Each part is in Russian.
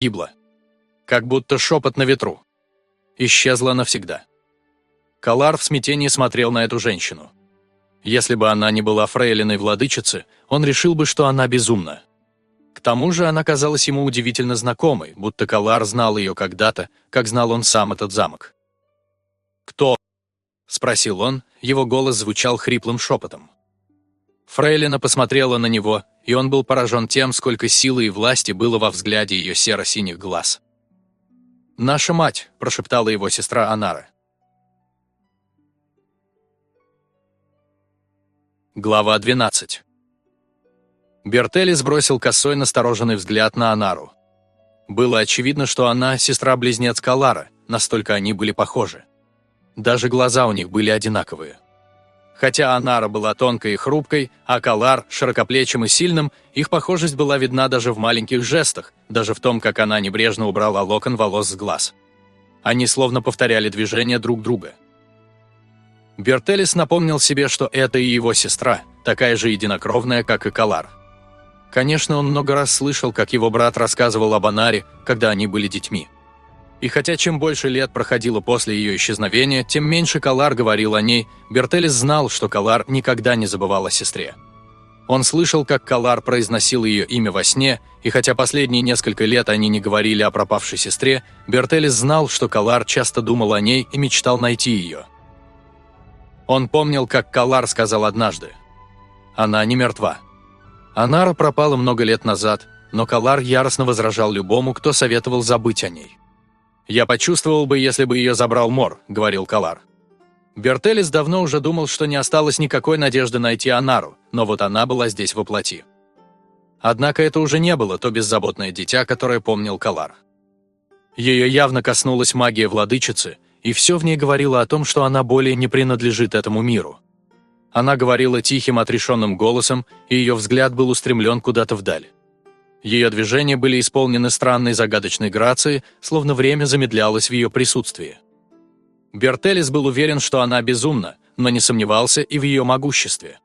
Гибла. Как будто шепот на ветру. Исчезла навсегда. Калар в смятении смотрел на эту женщину. Если бы она не была фрейлиной владычицы, он решил бы, что она безумна. К тому же она казалась ему удивительно знакомой, будто Калар знал ее когда-то, как знал он сам этот замок. «Кто?» — спросил он, его голос звучал хриплым шепотом. Фрейлина посмотрела на него, и он был поражен тем, сколько силы и власти было во взгляде ее серо-синих глаз. «Наша мать», — прошептала его сестра Анара. Глава 12 Бертели сбросил косой настороженный взгляд на Анару. Было очевидно, что она сестра-близнец Калара, настолько они были похожи. Даже глаза у них были одинаковые. Хотя Анара была тонкой и хрупкой, а Калар – широкоплечим и сильным, их похожесть была видна даже в маленьких жестах, даже в том, как она небрежно убрала локон волос с глаз. Они словно повторяли движения друг друга – Бертелис напомнил себе, что это и его сестра, такая же единокровная, как и Калар. Конечно, он много раз слышал, как его брат рассказывал об Анаре, когда они были детьми. И хотя чем больше лет проходило после ее исчезновения, тем меньше Калар говорил о ней, Бертелис знал, что Калар никогда не забывал о сестре. Он слышал, как Калар произносил ее имя во сне, и хотя последние несколько лет они не говорили о пропавшей сестре, Бертелис знал, что Калар часто думал о ней и мечтал найти ее – он помнил, как Калар сказал однажды. «Она не мертва». Анара пропала много лет назад, но Калар яростно возражал любому, кто советовал забыть о ней. «Я почувствовал бы, если бы ее забрал Мор», — говорил Калар. Бертелис давно уже думал, что не осталось никакой надежды найти Анару, но вот она была здесь воплоти. Однако это уже не было то беззаботное дитя, которое помнил Калар. Ее явно коснулась магия владычицы, и все в ней говорило о том, что она более не принадлежит этому миру. Она говорила тихим, отрешенным голосом, и ее взгляд был устремлен куда-то вдаль. Ее движения были исполнены странной загадочной грацией, словно время замедлялось в ее присутствии. Бертелис был уверен, что она безумна, но не сомневался и в ее могуществе.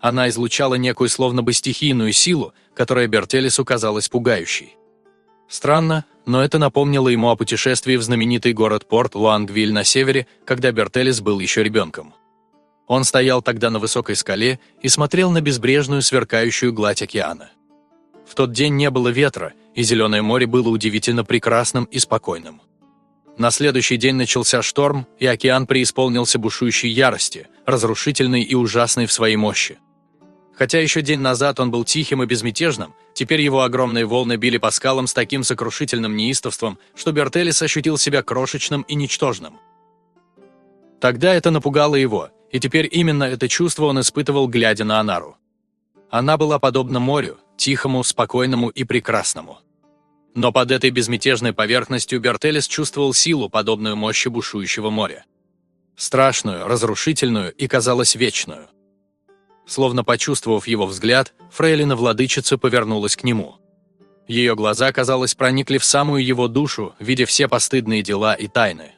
Она излучала некую словно бы стихийную силу, которая Бертелису казалась пугающей. Странно, но это напомнило ему о путешествии в знаменитый город-порт Луангвиль на севере, когда Бертелис был еще ребенком. Он стоял тогда на высокой скале и смотрел на безбрежную сверкающую гладь океана. В тот день не было ветра, и Зеленое море было удивительно прекрасным и спокойным. На следующий день начался шторм, и океан преисполнился бушующей ярости, разрушительной и ужасной в своей мощи. Хотя еще день назад он был тихим и безмятежным, теперь его огромные волны били по скалам с таким сокрушительным неистовством, что Бертелис ощутил себя крошечным и ничтожным. Тогда это напугало его, и теперь именно это чувство он испытывал, глядя на Анару. Она была подобна морю, тихому, спокойному и прекрасному. Но под этой безмятежной поверхностью Бертелис чувствовал силу, подобную мощи бушующего моря. Страшную, разрушительную и, казалось, вечную. Словно почувствовав его взгляд, фрейлина-владычица повернулась к нему. Ее глаза, казалось, проникли в самую его душу, видя все постыдные дела и тайны.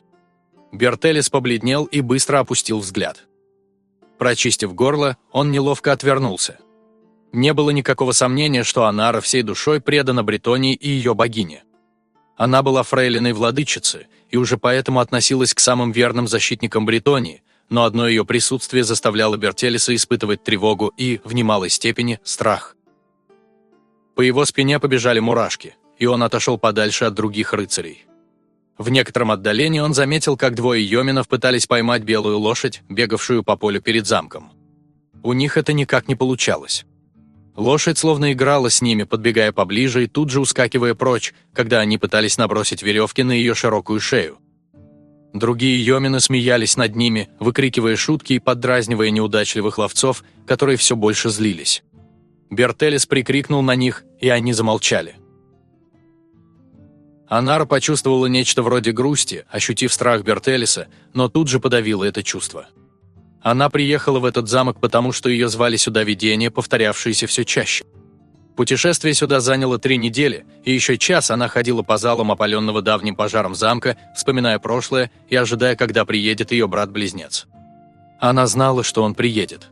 Бертелис побледнел и быстро опустил взгляд. Прочистив горло, он неловко отвернулся. Не было никакого сомнения, что Анара всей душой предана Бретонии и ее богине. Она была фрейлиной владычицы и уже поэтому относилась к самым верным защитникам Бретонии, но одно ее присутствие заставляло Бертелиса испытывать тревогу и, в немалой степени, страх. По его спине побежали мурашки, и он отошел подальше от других рыцарей. В некотором отдалении он заметил, как двое йоминов пытались поймать белую лошадь, бегавшую по полю перед замком. У них это никак не получалось. Лошадь словно играла с ними, подбегая поближе и тут же ускакивая прочь, когда они пытались набросить веревки на ее широкую шею. Другие йомины смеялись над ними, выкрикивая шутки и поддразнивая неудачливых ловцов, которые все больше злились. Бертелис прикрикнул на них, и они замолчали. Анара почувствовала нечто вроде грусти, ощутив страх Бертелиса, но тут же подавила это чувство. Она приехала в этот замок, потому что ее звали сюда видения, повторявшиеся все чаще. Путешествие сюда заняло три недели, и еще час она ходила по залам опаленного давним пожаром замка, вспоминая прошлое и ожидая, когда приедет ее брат-близнец. Она знала, что он приедет.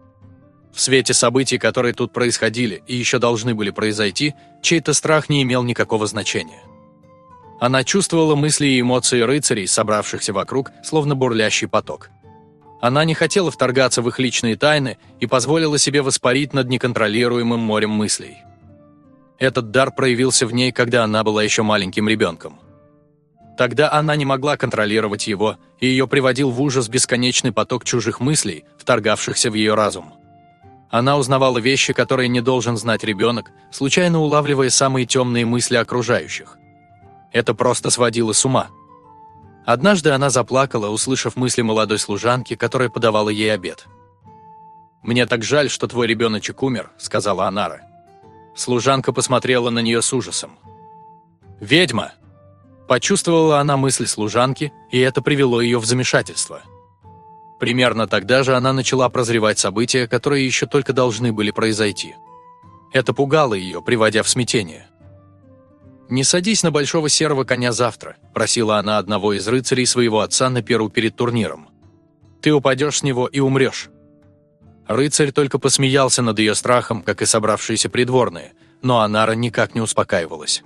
В свете событий, которые тут происходили и еще должны были произойти, чей-то страх не имел никакого значения. Она чувствовала мысли и эмоции рыцарей, собравшихся вокруг, словно бурлящий поток. Она не хотела вторгаться в их личные тайны и позволила себе воспарить над неконтролируемым морем мыслей. Этот дар проявился в ней, когда она была еще маленьким ребенком. Тогда она не могла контролировать его, и ее приводил в ужас бесконечный поток чужих мыслей, вторгавшихся в ее разум. Она узнавала вещи, которые не должен знать ребенок, случайно улавливая самые темные мысли окружающих. Это просто сводило с ума. Однажды она заплакала, услышав мысли молодой служанки, которая подавала ей обед. «Мне так жаль, что твой ребеночек умер», — сказала Анара. Служанка посмотрела на нее с ужасом. «Ведьма!» Почувствовала она мысль служанки, и это привело ее в замешательство. Примерно тогда же она начала прозревать события, которые еще только должны были произойти. Это пугало ее, приводя в смятение. «Не садись на большого серого коня завтра», – просила она одного из рыцарей своего отца на перу перед турниром. «Ты упадешь с него и умрешь». Рыцарь только посмеялся над ее страхом, как и собравшиеся придворные, но Анара никак не успокаивалась.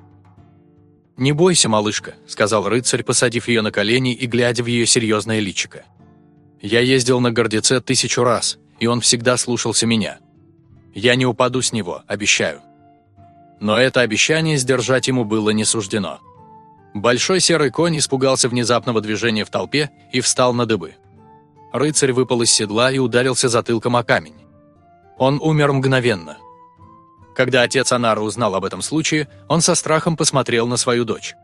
«Не бойся, малышка», – сказал рыцарь, посадив ее на колени и глядя в ее серьезное личико. «Я ездил на гордеце тысячу раз, и он всегда слушался меня. Я не упаду с него, обещаю». Но это обещание сдержать ему было не суждено. Большой серый конь испугался внезапного движения в толпе и встал на дыбы. Рыцарь выпал из седла и ударился затылком о камень. Он умер мгновенно – когда отец Анара узнал об этом случае, он со страхом посмотрел на свою дочь.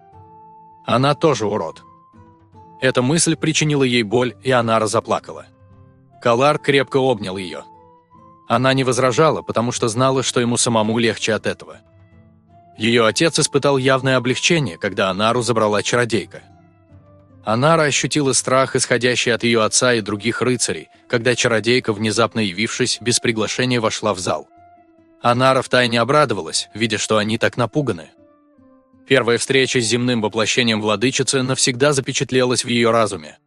Она тоже урод. Эта мысль причинила ей боль, и Анара заплакала. Калар крепко обнял ее. Она не возражала, потому что знала, что ему самому легче от этого. Ее отец испытал явное облегчение, когда Анару забрала чародейка. Анара ощутила страх, исходящий от ее отца и других рыцарей, когда чародейка, внезапно явившись, без приглашения вошла в зал. Анара втайне обрадовалась, видя, что они так напуганы. Первая встреча с земным воплощением владычицы навсегда запечатлелась в ее разуме.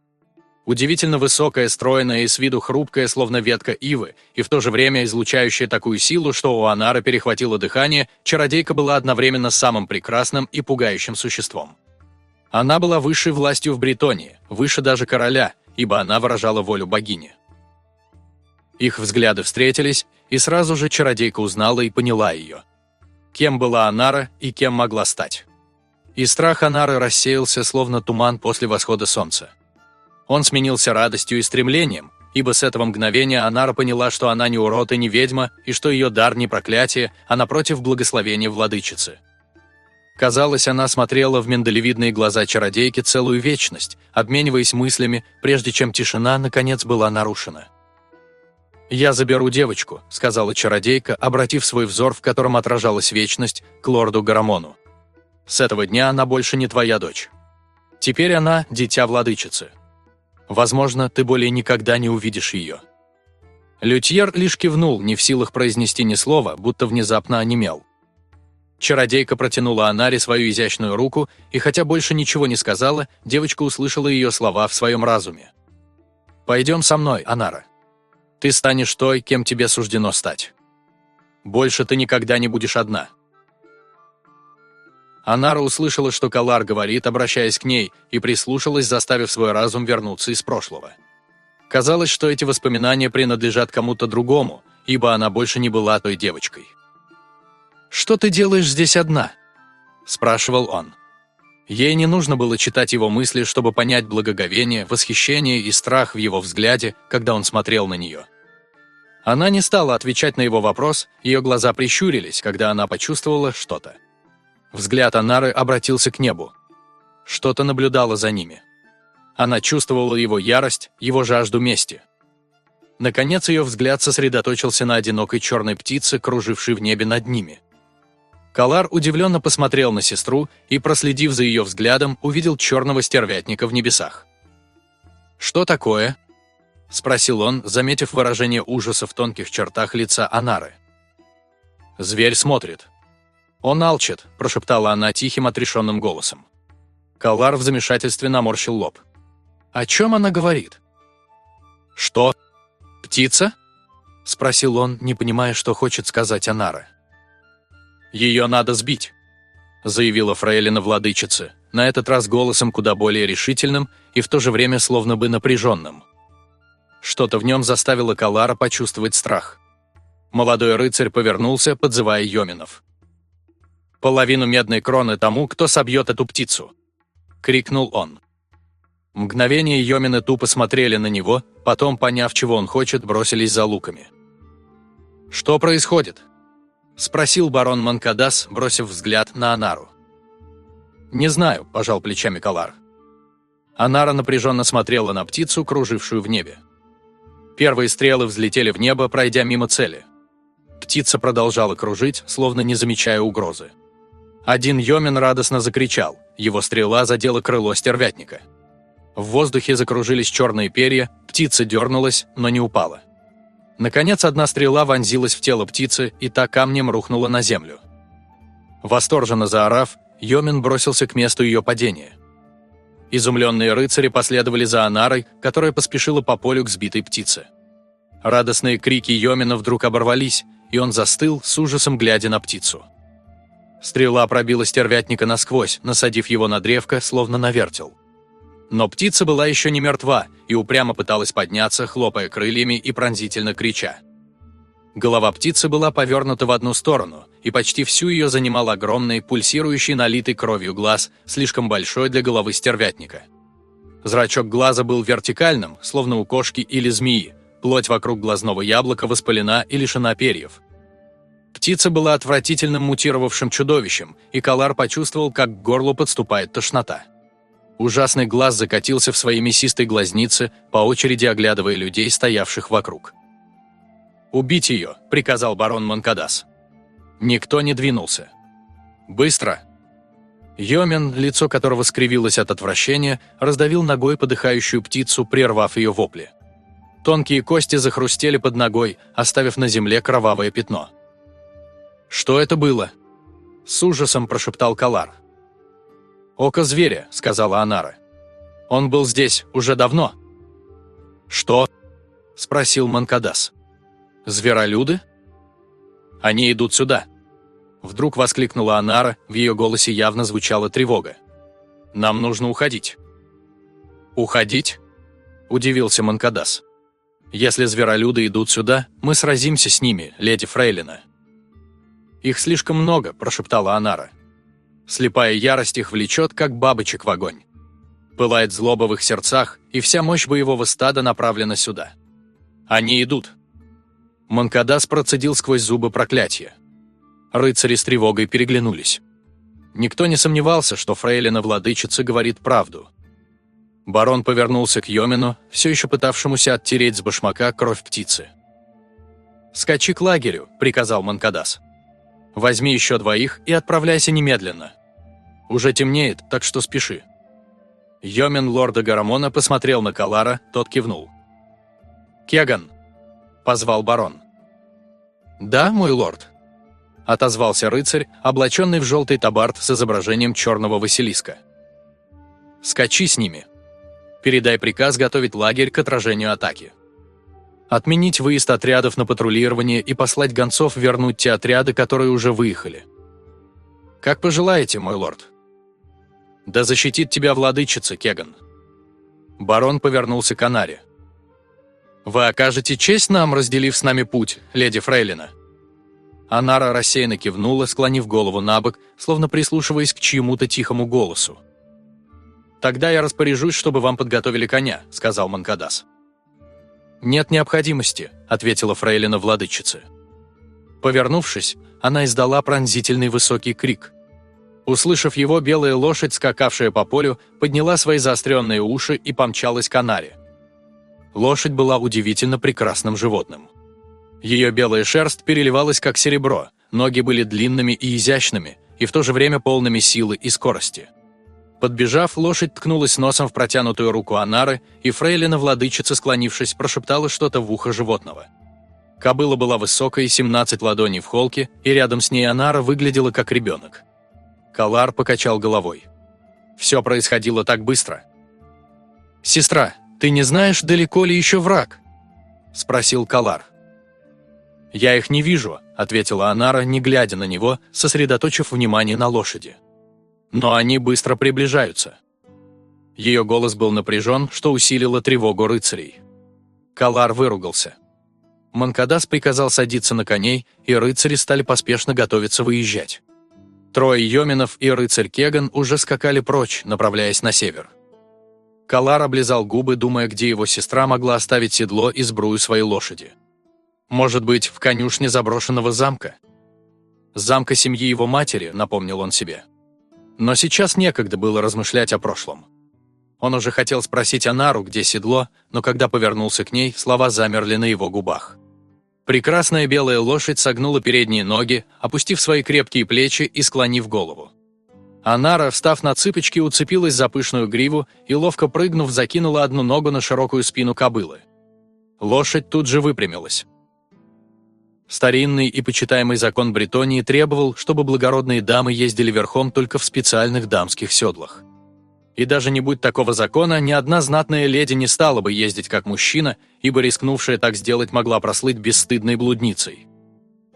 Удивительно высокая, стройная и с виду хрупкая, словно ветка ивы, и в то же время излучающая такую силу, что у Анары перехватило дыхание, чародейка была одновременно самым прекрасным и пугающим существом. Она была высшей властью в Бретонии, выше даже короля, ибо она выражала волю богини. Их взгляды встретились, и сразу же чародейка узнала и поняла ее. Кем была Анара и кем могла стать. И страх Анары рассеялся, словно туман после восхода солнца. Он сменился радостью и стремлением, ибо с этого мгновения Анара поняла, что она не урод и не ведьма, и что ее дар не проклятие, а напротив благословения владычицы. Казалось, она смотрела в миндалевидные глаза чародейки целую вечность, обмениваясь мыслями, прежде чем тишина, наконец, была нарушена. «Я заберу девочку», — сказала чародейка, обратив свой взор, в котором отражалась вечность, к лорду Гарамону. «С этого дня она больше не твоя дочь. Теперь она – дитя владычицы. Возможно, ты более никогда не увидишь ее». Лютьер лишь кивнул, не в силах произнести ни слова, будто внезапно онемел. Чародейка протянула Анаре свою изящную руку, и хотя больше ничего не сказала, девочка услышала ее слова в своем разуме. «Пойдем со мной, Анара». Ты станешь той, кем тебе суждено стать. Больше ты никогда не будешь одна. Анара услышала, что Калар говорит, обращаясь к ней, и прислушалась, заставив свой разум вернуться из прошлого. Казалось, что эти воспоминания принадлежат кому-то другому, ибо она больше не была той девочкой. «Что ты делаешь здесь одна?» – спрашивал он. Ей не нужно было читать его мысли, чтобы понять благоговение, восхищение и страх в его взгляде, когда он смотрел на нее. Она не стала отвечать на его вопрос, ее глаза прищурились, когда она почувствовала что-то. Взгляд Анары обратился к небу. Что-то наблюдало за ними. Она чувствовала его ярость, его жажду мести. Наконец ее взгляд сосредоточился на одинокой черной птице, кружившей в небе над ними – Калар удивленно посмотрел на сестру и, проследив за ее взглядом, увидел черного стервятника в небесах. «Что такое?» – спросил он, заметив выражение ужаса в тонких чертах лица Анары. «Зверь смотрит». «Он алчит», – прошептала она тихим отрешенным голосом. Калар в замешательстве наморщил лоб. «О чем она говорит?» «Что? Птица?» – спросил он, не понимая, что хочет сказать Анара. Ее надо сбить. – заявила фрейлина владычица, на этот раз голосом куда более решительным и в то же время словно бы напряженным. Что-то в нем заставило Калара почувствовать страх. Молодой рыцарь повернулся, подзывая Йоминов. «Половину медной кроны тому, кто собьет эту птицу!» — крикнул он. Мгновение Йомины тупо смотрели на него, потом, поняв, чего он хочет, бросились за луками. «Что происходит?» — спросил барон Манкадас, бросив взгляд на Анару. «Не знаю», – пожал плечами Калар. Анара напряженно смотрела на птицу, кружившую в небе. Первые стрелы взлетели в небо, пройдя мимо цели. Птица продолжала кружить, словно не замечая угрозы. Один Йомин радостно закричал, его стрела задела крыло стервятника. В воздухе закружились черные перья, птица дернулась, но не упала. Наконец, одна стрела вонзилась в тело птицы, и та камнем рухнула на землю. Восторженно заорав, Йомин бросился к месту ее падения. Изумленные рыцари последовали за Анарой, которая поспешила по полю к сбитой птице. Радостные крики Йомина вдруг оборвались, и он застыл, с ужасом глядя на птицу. Стрела пробила стервятника насквозь, насадив его на древко, словно на вертел. Но птица была еще не мертва и упрямо пыталась подняться, хлопая крыльями и пронзительно крича. Голова птицы была повернута в одну сторону, и почти всю ее занимал огромный, пульсирующий налитый кровью глаз, слишком большой для головы стервятника. Зрачок глаза был вертикальным, словно у кошки или змеи, плоть вокруг глазного яблока воспалена и лишена перьев. Птица была отвратительным мутировавшим чудовищем, и Калар почувствовал, как к горлу подступает тошнота. Ужасный глаз закатился в свои мясистой глазницы, по очереди оглядывая людей, стоявших вокруг. «Убить ее!» – приказал барон Манкадас. Никто не двинулся. «Быстро!» Йомен, лицо которого скривилось от отвращения, раздавил ногой подыхающую птицу, прервав ее вопли. Тонкие кости захрустели под ногой, оставив на земле кровавое пятно. «Что это было?» С ужасом прошептал Калар. «Око зверя», — сказала Анара. «Он был здесь уже давно». «Что?» — спросил Манкадас. «Зверолюды?» «Они идут сюда!» Вдруг воскликнула Анара, в ее голосе явно звучала тревога. «Нам нужно уходить». «Уходить?» – удивился Манкадас. «Если зверолюды идут сюда, мы сразимся с ними, леди Фрейлина». «Их слишком много», – прошептала Анара. Слепая ярость их влечет, как бабочек в огонь. Пылает злоба в их сердцах, и вся мощь боевого стада направлена сюда. Они идут. Манкадас процедил сквозь зубы проклятие. Рыцари с тревогой переглянулись. Никто не сомневался, что фрейлина владычица говорит правду. Барон повернулся к Йомину, все еще пытавшемуся оттереть с башмака кровь птицы. «Скачи к лагерю», — приказал Манкадас. «Возьми еще двоих и отправляйся немедленно. Уже темнеет, так что спеши». Йомин лорда Гарамона посмотрел на Калара, тот кивнул. «Кеган», позвал барон. «Да, мой лорд», – отозвался рыцарь, облаченный в желтый табард с изображением черного Василиска. «Скачи с ними. Передай приказ готовить лагерь к отражению атаки. Отменить выезд отрядов на патрулирование и послать гонцов вернуть те отряды, которые уже выехали. Как пожелаете, мой лорд». «Да защитит тебя владычица, Кеган». Барон повернулся к Анаре. «Вы окажете честь нам, разделив с нами путь, леди Фрейлина?» Анара рассеянно кивнула, склонив голову на бок, словно прислушиваясь к чьему-то тихому голосу. «Тогда я распоряжусь, чтобы вам подготовили коня», — сказал Манкадас. «Нет необходимости», — ответила фрейлина владычица. Повернувшись, она издала пронзительный высокий крик. Услышав его, белая лошадь, скакавшая по полю, подняла свои заостренные уши и помчалась к Анаре. Лошадь была удивительно прекрасным животным. Ее белая шерсть переливалась как серебро, ноги были длинными и изящными, и в то же время полными силы и скорости. Подбежав, лошадь ткнулась носом в протянутую руку Анары, и фрейлина владычица, склонившись, прошептала что-то в ухо животного. Кобыла была высокой, 17 ладоней в холке, и рядом с ней Анара выглядела как ребенок. Калар покачал головой. Все происходило так быстро. «Сестра, «Ты не знаешь, далеко ли еще враг?» – спросил Калар. «Я их не вижу», – ответила Анара, не глядя на него, сосредоточив внимание на лошади. Но они быстро приближаются. Ее голос был напряжен, что усилило тревогу рыцарей. Калар выругался. Манкадас приказал садиться на коней, и рыцари стали поспешно готовиться выезжать. Трое Йоминов и рыцарь Кеган уже скакали прочь, направляясь на север. Калар облизал губы, думая, где его сестра могла оставить седло и сбрую своей лошади. Может быть, в конюшне заброшенного замка? Замка семьи его матери, напомнил он себе. Но сейчас некогда было размышлять о прошлом. Он уже хотел спросить Анару, где седло, но когда повернулся к ней, слова замерли на его губах. Прекрасная белая лошадь согнула передние ноги, опустив свои крепкие плечи и склонив голову. Анара, встав на цыпочки, уцепилась за пышную гриву и, ловко прыгнув, закинула одну ногу на широкую спину кобылы. Лошадь тут же выпрямилась. Старинный и почитаемый закон Бретонии требовал, чтобы благородные дамы ездили верхом только в специальных дамских седлах. И даже не будь такого закона, ни одна знатная леди не стала бы ездить как мужчина, ибо рискнувшая так сделать могла прослыть бесстыдной блудницей.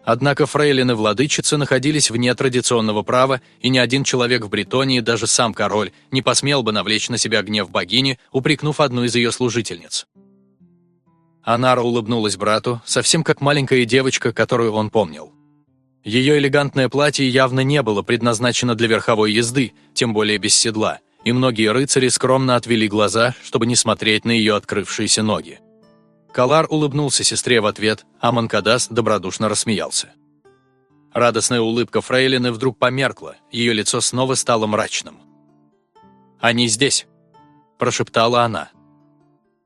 Однако фрейлины владычицы находились вне традиционного права, и ни один человек в Бретонии, даже сам король, не посмел бы навлечь на себя гнев богини, упрекнув одну из ее служительниц. Анара улыбнулась брату, совсем как маленькая девочка, которую он помнил. Ее элегантное платье явно не было предназначено для верховой езды, тем более без седла, и многие рыцари скромно отвели глаза, чтобы не смотреть на ее открывшиеся ноги. Калар улыбнулся сестре в ответ, а Манкадас добродушно рассмеялся. Радостная улыбка Фрейлины вдруг померкла, ее лицо снова стало мрачным. «Они здесь», – прошептала она.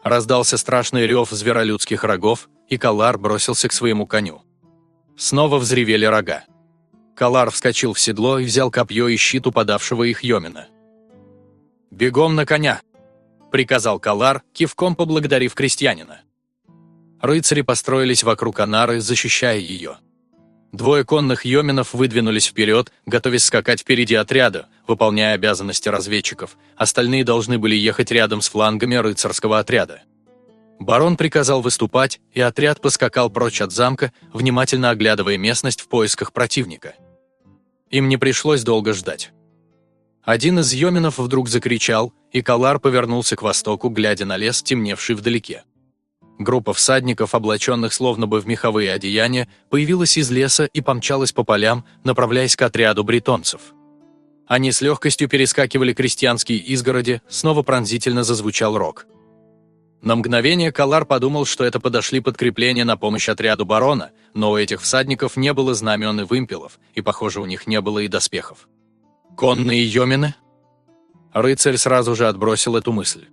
Раздался страшный рев зверолюдских рогов, и Калар бросился к своему коню. Снова взревели рога. Калар вскочил в седло и взял копье и щит упадавшего их Йомина. «Бегом на коня!» – приказал Калар, кивком поблагодарив крестьянина. Рыцари построились вокруг Анары, защищая ее. Двое конных йоминов выдвинулись вперед, готовясь скакать впереди отряда, выполняя обязанности разведчиков. Остальные должны были ехать рядом с флангами рыцарского отряда. Барон приказал выступать, и отряд поскакал прочь от замка, внимательно оглядывая местность в поисках противника. Им не пришлось долго ждать. Один из йоминов вдруг закричал, и Калар повернулся к востоку, глядя на лес, темневший вдалеке. Группа всадников, облаченных словно бы в меховые одеяния, появилась из леса и помчалась по полям, направляясь к отряду бретонцев. Они с легкостью перескакивали крестьянские изгороди, снова пронзительно зазвучал рог. На мгновение Калар подумал, что это подошли подкрепления на помощь отряду барона, но у этих всадников не было знамен и вымпелов, и, похоже, у них не было и доспехов. «Конные йомины?» Рыцарь сразу же отбросил эту мысль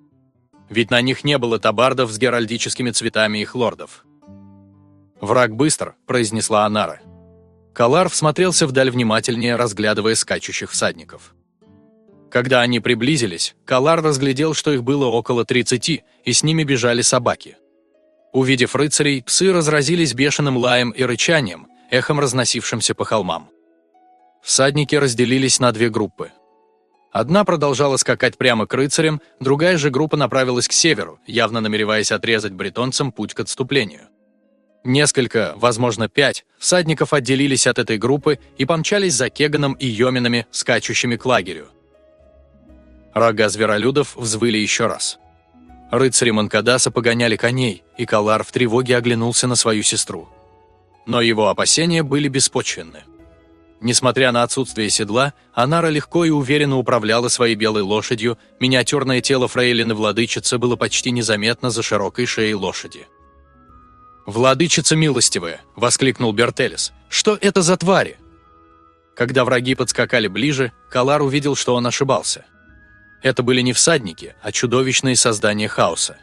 ведь на них не было табардов с геральдическими цветами их лордов. «Враг быстр», – произнесла Анара. Калар всмотрелся вдаль внимательнее, разглядывая скачущих всадников. Когда они приблизились, Калар разглядел, что их было около 30, и с ними бежали собаки. Увидев рыцарей, псы разразились бешеным лаем и рычанием, эхом разносившимся по холмам. Всадники разделились на две группы. Одна продолжала скакать прямо к рыцарям, другая же группа направилась к северу, явно намереваясь отрезать бретонцам путь к отступлению. Несколько, возможно пять, всадников отделились от этой группы и помчались за Кеганом и Йоминами, скачущими к лагерю. Рога зверолюдов взвыли еще раз. Рыцари Манкадаса погоняли коней, и Калар в тревоге оглянулся на свою сестру. Но его опасения были беспочвенны. Несмотря на отсутствие седла, Анара легко и уверенно управляла своей белой лошадью, миниатюрное тело фрейлины-владычицы было почти незаметно за широкой шеей лошади. «Владычица милостивая!» – воскликнул Бертелес. «Что это за твари?» Когда враги подскакали ближе, Калар увидел, что он ошибался. Это были не всадники, а чудовищные создания хаоса.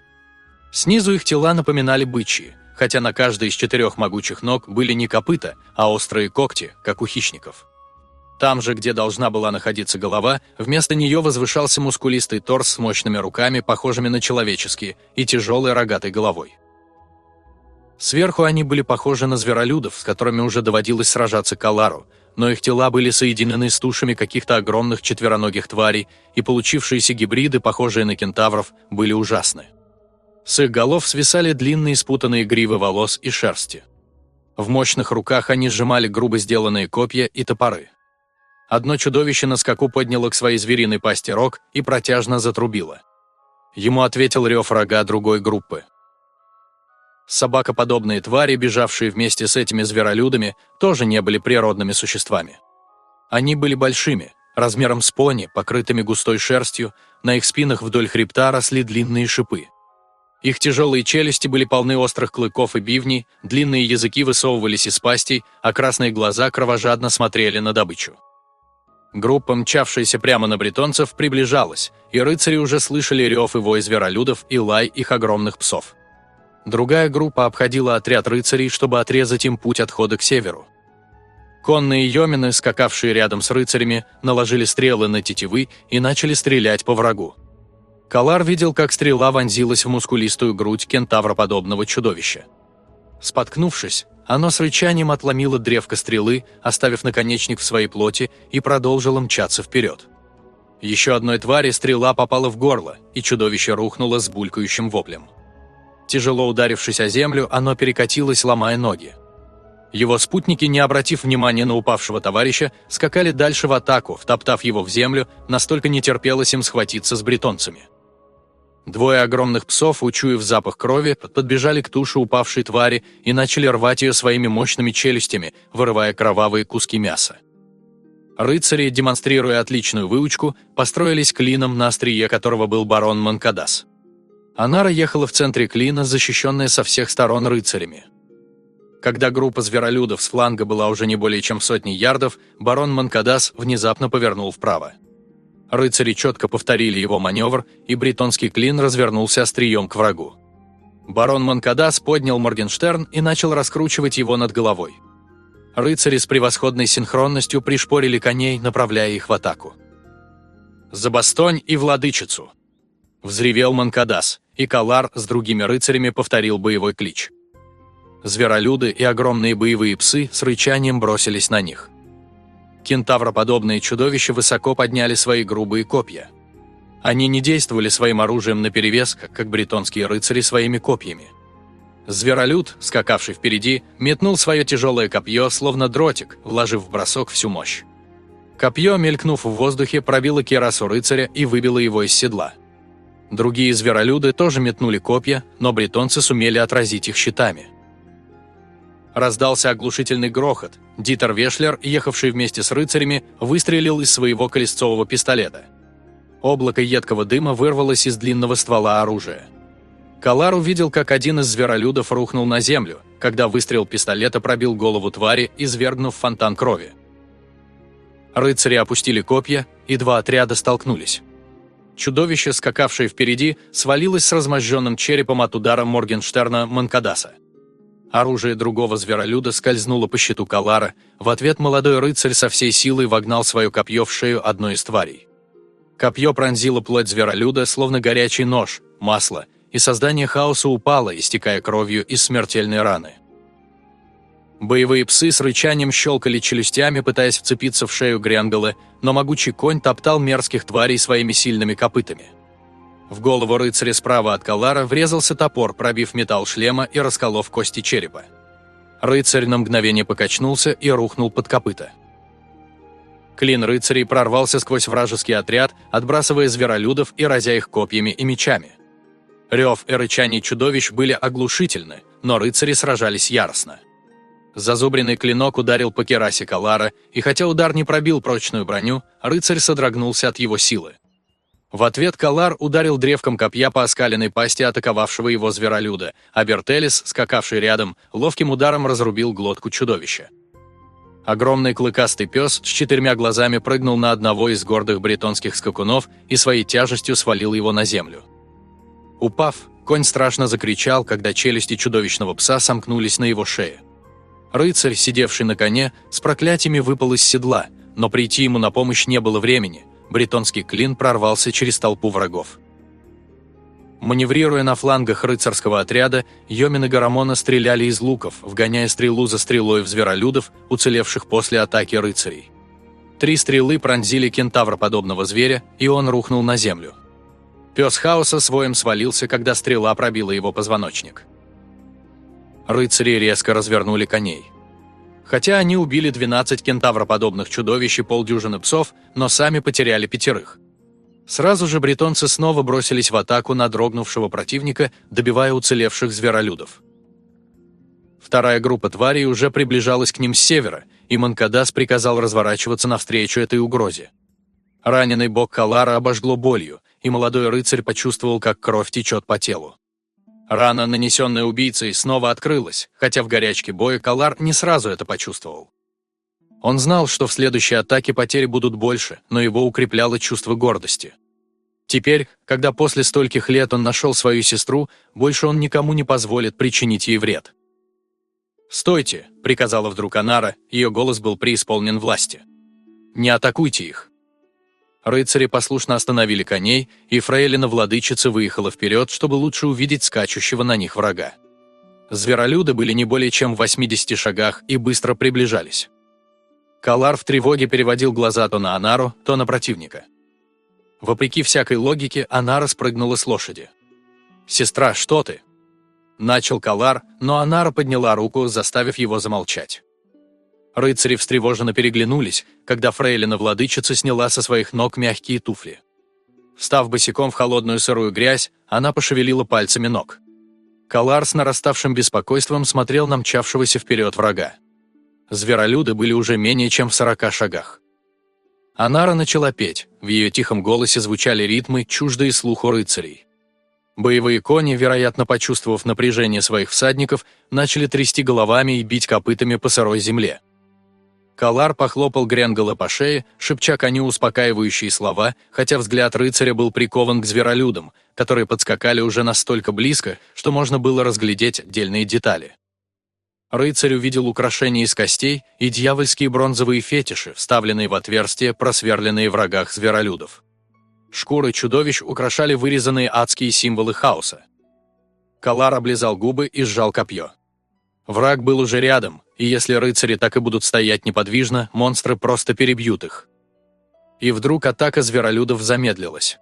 Снизу их тела напоминали бычьи, хотя на каждой из четырех могучих ног были не копыта, а острые когти, как у хищников. Там же, где должна была находиться голова, вместо нее возвышался мускулистый торс с мощными руками, похожими на человеческие, и тяжелой рогатой головой. Сверху они были похожи на зверолюдов, с которыми уже доводилось сражаться Калару, но их тела были соединены с тушами каких-то огромных четвероногих тварей, и получившиеся гибриды, похожие на кентавров, были ужасны. С их голов свисали длинные спутанные гривы волос и шерсти. В мощных руках они сжимали грубо сделанные копья и топоры. Одно чудовище на скаку подняло к своей звериной пасти рог и протяжно затрубило. Ему ответил рев рога другой группы. Собакоподобные твари, бежавшие вместе с этими зверолюдами, тоже не были природными существами. Они были большими, размером с пони, покрытыми густой шерстью, на их спинах вдоль хребта росли длинные шипы. Их тяжелые челюсти были полны острых клыков и бивней, длинные языки высовывались из пастей, а красные глаза кровожадно смотрели на добычу. Группа, мчавшаяся прямо на бретонцев, приближалась, и рыцари уже слышали рев и вой зверолюдов и лай их огромных псов. Другая группа обходила отряд рыцарей, чтобы отрезать им путь отхода к северу. Конные йомины, скакавшие рядом с рыцарями, наложили стрелы на тетивы и начали стрелять по врагу. Калар видел, как стрела вонзилась в мускулистую грудь кентавроподобного чудовища. Споткнувшись, оно с рычанием отломило древко стрелы, оставив наконечник в своей плоти, и продолжило мчаться вперед. Еще одной твари стрела попала в горло, и чудовище рухнуло с булькающим воплем. Тяжело ударившись о землю, оно перекатилось, ломая ноги. Его спутники, не обратив внимания на упавшего товарища, скакали дальше в атаку, втоптав его в землю, настолько не терпелось им схватиться с бретонцами. Двое огромных псов, учуяв запах крови, подбежали к туше упавшей твари и начали рвать ее своими мощными челюстями, вырывая кровавые куски мяса. Рыцари, демонстрируя отличную выучку, построились клином, на острие которого был барон Манкадас. Анара ехала в центре клина, защищенная со всех сторон рыцарями. Когда группа зверолюдов с фланга была уже не более чем сотни ярдов, барон Манкадас внезапно повернул вправо. Рыцари четко повторили его маневр, и бретонский клин развернулся острием к врагу. Барон Манкадас поднял Моргенштерн и начал раскручивать его над головой. Рыцари с превосходной синхронностью пришпорили коней, направляя их в атаку. «За Бастонь и Владычицу!» Взревел Манкадас, и Калар с другими рыцарями повторил боевой клич. Зверолюды и огромные боевые псы с рычанием бросились на них. Кентавроподобные чудовища высоко подняли свои грубые копья. Они не действовали своим оружием наперевес, как бретонские рыцари своими копьями. Зверолюд, скакавший впереди, метнул свое тяжелое копье, словно дротик, вложив в бросок всю мощь. Копье, мелькнув в воздухе, пробило керасу рыцаря и выбило его из седла. Другие зверолюды тоже метнули копья, но бретонцы сумели отразить их щитами. Раздался оглушительный грохот. Дитер Вешлер, ехавший вместе с рыцарями, выстрелил из своего колесцового пистолета. Облако едкого дыма вырвалось из длинного ствола оружия. Калар увидел, как один из зверолюдов рухнул на землю, когда выстрел пистолета пробил голову твари, извергнув фонтан крови. Рыцари опустили копья, и два отряда столкнулись. Чудовище, скакавшее впереди, свалилось с размозженным черепом от удара Моргенштерна Манкадаса. Оружие другого зверолюда скользнуло по щиту Калара, в ответ молодой рыцарь со всей силой вогнал свое копье в шею одной из тварей. Копье пронзило плоть зверолюда, словно горячий нож, масло, и создание хаоса упало, истекая кровью из смертельной раны. Боевые псы с рычанием щелкали челюстями, пытаясь вцепиться в шею Гренгола, но могучий конь топтал мерзких тварей своими сильными копытами. В голову рыцаря справа от Калара врезался топор, пробив металл шлема и расколов кости черепа. Рыцарь на мгновение покачнулся и рухнул под копыта. Клин рыцарей прорвался сквозь вражеский отряд, отбрасывая зверолюдов и разя их копьями и мечами. Рев и рычание чудовищ были оглушительны, но рыцари сражались яростно. Зазубренный клинок ударил по керасе Калара, и хотя удар не пробил прочную броню, рыцарь содрогнулся от его силы. В ответ Калар ударил древком копья по оскаленной пасти атаковавшего его зверолюда, а Бертелис, скакавший рядом, ловким ударом разрубил глотку чудовища. Огромный клыкастый пес с четырьмя глазами прыгнул на одного из гордых бретонских скакунов и своей тяжестью свалил его на землю. Упав, конь страшно закричал, когда челюсти чудовищного пса сомкнулись на его шее. Рыцарь, сидевший на коне, с проклятиями выпал из седла, но прийти ему на помощь не было времени. Бретонский клин прорвался через толпу врагов. Маневрируя на флангах рыцарского отряда, Йомин и Гарамона стреляли из луков, вгоняя стрелу за стрелой в зверолюдов, уцелевших после атаки рыцарей. Три стрелы пронзили кентавроподобного зверя, и он рухнул на землю. Пес хаоса своим свалился, когда стрела пробила его позвоночник. Рыцари резко развернули коней. Хотя они убили 12 кентавроподобных чудовищ и полдюжины псов, но сами потеряли пятерых. Сразу же бретонцы снова бросились в атаку на дрогнувшего противника, добивая уцелевших зверолюдов. Вторая группа тварей уже приближалась к ним с севера, и Манкадас приказал разворачиваться навстречу этой угрозе. Раненый бок Калара обожгло болью, и молодой рыцарь почувствовал, как кровь течет по телу. Рана, нанесенная убийцей, снова открылась, хотя в горячке боя Калар не сразу это почувствовал. Он знал, что в следующей атаке потери будут больше, но его укрепляло чувство гордости. Теперь, когда после стольких лет он нашел свою сестру, больше он никому не позволит причинить ей вред. «Стойте!» – приказала вдруг Анара, ее голос был преисполнен власти. «Не атакуйте их!» Рыцари послушно остановили коней, и фрейлина-владычица выехала вперед, чтобы лучше увидеть скачущего на них врага. Зверолюды были не более чем в 80 шагах и быстро приближались. Калар в тревоге переводил глаза то на Анару, то на противника. Вопреки всякой логике, Анара спрыгнула с лошади. «Сестра, что ты?» Начал Калар, но Анара подняла руку, заставив его замолчать. Рыцари встревоженно переглянулись, когда фрейлина-владычица сняла со своих ног мягкие туфли. Встав босиком в холодную сырую грязь, она пошевелила пальцами ног. Калар с нараставшим беспокойством смотрел на мчавшегося вперед врага. Зверолюды были уже менее чем в сорока шагах. Анара начала петь, в ее тихом голосе звучали ритмы, чуждые слуху рыцарей. Боевые кони, вероятно, почувствовав напряжение своих всадников, начали трясти головами и бить копытами по сырой земле. Калар похлопал Гренгала по шее, шепча коню успокаивающие слова, хотя взгляд рыцаря был прикован к зверолюдам, которые подскакали уже настолько близко, что можно было разглядеть отдельные детали. Рыцарь увидел украшения из костей и дьявольские бронзовые фетиши, вставленные в отверстия, просверленные в рогах зверолюдов. Шкуры чудовищ украшали вырезанные адские символы хаоса. Калар облизал губы и сжал копье. Враг был уже рядом, и если рыцари так и будут стоять неподвижно, монстры просто перебьют их. И вдруг атака зверолюдов замедлилась.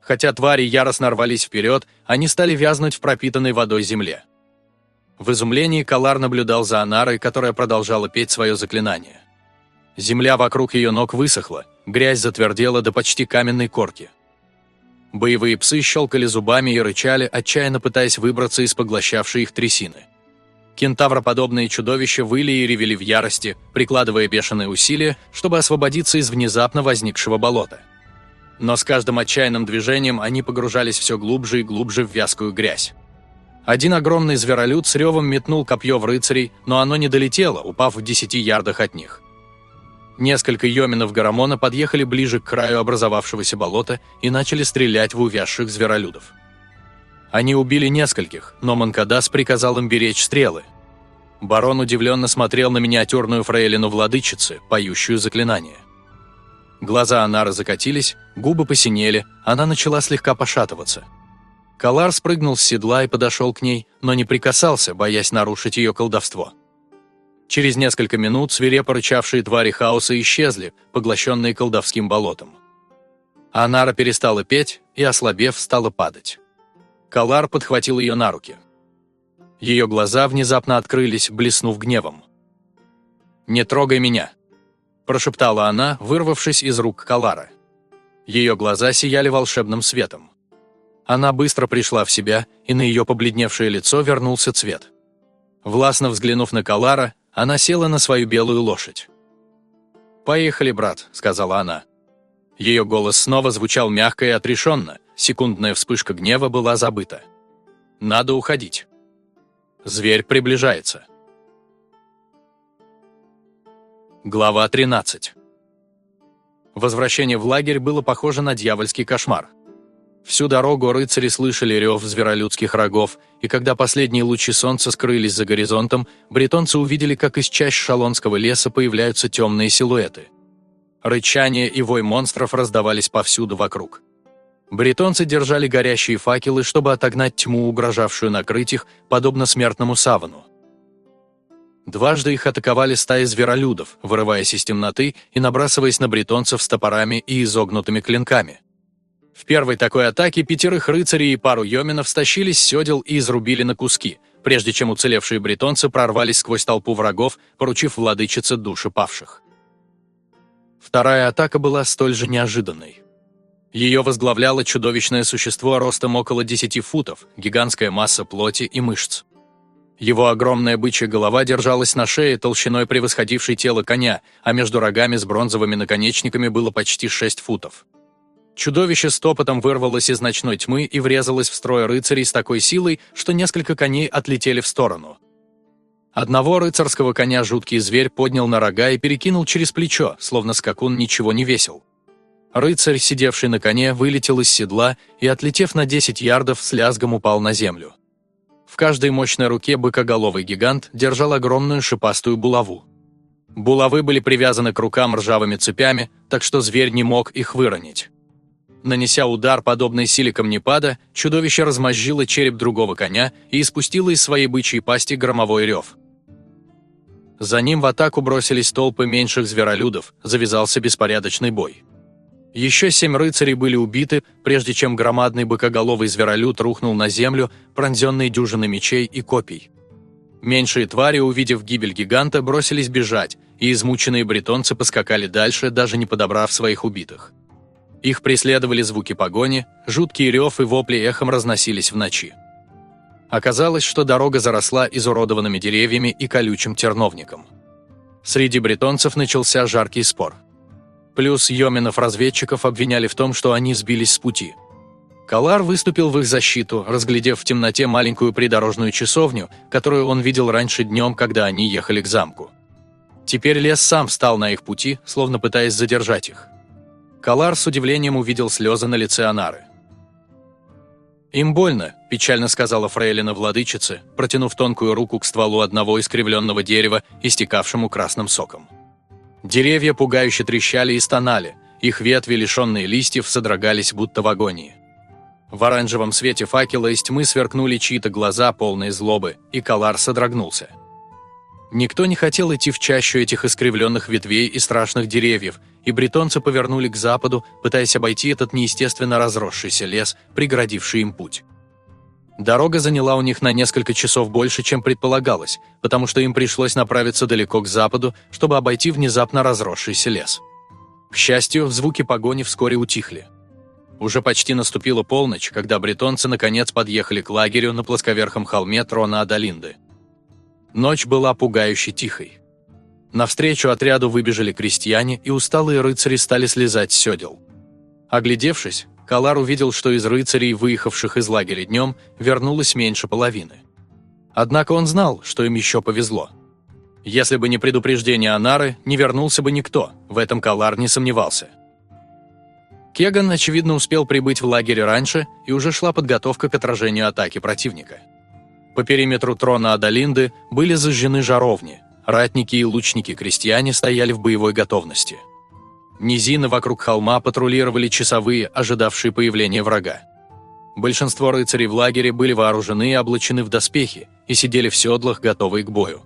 Хотя твари яростно рвались вперед, они стали вязнуть в пропитанной водой земле. В изумлении Калар наблюдал за Анарой, которая продолжала петь свое заклинание. Земля вокруг ее ног высохла, грязь затвердела до почти каменной корки. Боевые псы щелкали зубами и рычали, отчаянно пытаясь выбраться из поглощавшей их трясины. Кентавроподобные чудовища выли и ревели в ярости, прикладывая бешеные усилия, чтобы освободиться из внезапно возникшего болота. Но с каждым отчаянным движением они погружались все глубже и глубже в вязкую грязь. Один огромный зверолюд с ревом метнул копье в рыцарей, но оно не долетело, упав в десяти ярдах от них. Несколько йоминов Гарамона подъехали ближе к краю образовавшегося болота и начали стрелять в увязших зверолюдов. Они убили нескольких, но Манкадас приказал им беречь стрелы. Барон удивленно смотрел на миниатюрную фрейлину владычицы, поющую заклинание. Глаза Анары закатились, губы посинели, она начала слегка пошатываться. Калар спрыгнул с седла и подошел к ней, но не прикасался, боясь нарушить ее колдовство. Через несколько минут свирепо рычавшие твари хаоса исчезли, поглощенные колдовским болотом. Анара перестала петь и, ослабев, стала падать. Калар подхватил ее на руки. Ее глаза внезапно открылись, блеснув гневом. «Не трогай меня!» – прошептала она, вырвавшись из рук Калара. Ее глаза сияли волшебным светом. Она быстро пришла в себя, и на ее побледневшее лицо вернулся цвет. Властно взглянув на Калара, она села на свою белую лошадь. «Поехали, брат», – сказала она. Ее голос снова звучал мягко и отрешенно, Секундная вспышка гнева была забыта. Надо уходить. Зверь приближается. Глава 13. Возвращение в лагерь было похоже на дьявольский кошмар. Всю дорогу рыцари слышали рев зверолюдских рогов, и когда последние лучи солнца скрылись за горизонтом, бретонцы увидели, как из чащ шалонского леса появляются темные силуэты. Рычание и вой монстров раздавались повсюду вокруг. Бретонцы держали горящие факелы, чтобы отогнать тьму, угрожавшую накрыть их, подобно смертному савану. Дважды их атаковали стаи зверолюдов, вырываясь из темноты и набрасываясь на бретонцев с топорами и изогнутыми клинками. В первой такой атаке пятерых рыцарей и пару йоминов стащили с и изрубили на куски, прежде чем уцелевшие бретонцы прорвались сквозь толпу врагов, поручив владычице души павших. Вторая атака была столь же неожиданной. Ее возглавляло чудовищное существо ростом около 10 футов, гигантская масса плоти и мышц. Его огромная бычья голова держалась на шее толщиной превосходившей тело коня, а между рогами с бронзовыми наконечниками было почти 6 футов. Чудовище стопотом вырвалось из ночной тьмы и врезалось в строй рыцарей с такой силой, что несколько коней отлетели в сторону. Одного рыцарского коня жуткий зверь поднял на рога и перекинул через плечо, словно скакун ничего не весил. Рыцарь, сидевший на коне, вылетел из седла и, отлетев на 10 ярдов, с лязгом упал на землю. В каждой мощной руке быкоголовый гигант держал огромную шипастую булаву. Булавы были привязаны к рукам ржавыми цепями, так что зверь не мог их выронить. Нанеся удар, подобной силе камнепада, чудовище размозжило череп другого коня и испустило из своей бычьей пасти громовой рев. За ним в атаку бросились толпы меньших зверолюдов, завязался беспорядочный бой. Еще семь рыцарей были убиты, прежде чем громадный быкоголовый зверолюд рухнул на землю, пронзенный дюжиной мечей и копий. Меньшие твари, увидев гибель гиганта, бросились бежать, и измученные бретонцы поскакали дальше, даже не подобрав своих убитых. Их преследовали звуки погони, жуткий рев и вопли эхом разносились в ночи. Оказалось, что дорога заросла изуродованными деревьями и колючим терновником. Среди бретонцев начался жаркий спор – Плюс Йоминов-разведчиков обвиняли в том, что они сбились с пути. Калар выступил в их защиту, разглядев в темноте маленькую придорожную часовню, которую он видел раньше днем, когда они ехали к замку. Теперь лес сам встал на их пути, словно пытаясь задержать их. Калар с удивлением увидел слезы на лице Анары. «Им больно», – печально сказала фрейлина владычице, протянув тонкую руку к стволу одного искривленного дерева, истекавшему красным соком. Деревья пугающе трещали и стонали, их ветви, лишенные листьев, содрогались будто в агонии. В оранжевом свете факела из тьмы сверкнули чьи-то глаза, полные злобы, и Калар содрогнулся. Никто не хотел идти в чащу этих искривленных ветвей и страшных деревьев, и бретонцы повернули к западу, пытаясь обойти этот неестественно разросшийся лес, преградивший им путь. Дорога заняла у них на несколько часов больше, чем предполагалось, потому что им пришлось направиться далеко к западу, чтобы обойти внезапно разросшийся лес. К счастью, звуки погони вскоре утихли. Уже почти наступила полночь, когда бретонцы наконец подъехали к лагерю на плосковерхом холме трона Адалинды. Ночь была пугающе тихой. Навстречу отряду выбежали крестьяне, и усталые рыцари стали слезать с седел. Оглядевшись, Калар увидел, что из рыцарей, выехавших из лагеря днем, вернулось меньше половины. Однако он знал, что им еще повезло. Если бы не предупреждение Анары, не вернулся бы никто, в этом Калар не сомневался. Кеган, очевидно, успел прибыть в лагере раньше, и уже шла подготовка к отражению атаки противника. По периметру трона Адалинды были зажжены жаровни, ратники и лучники-крестьяне стояли в боевой готовности – Низины вокруг холма патрулировали часовые, ожидавшие появления врага. Большинство рыцарей в лагере были вооружены и облачены в доспехи и сидели в седлах, готовые к бою.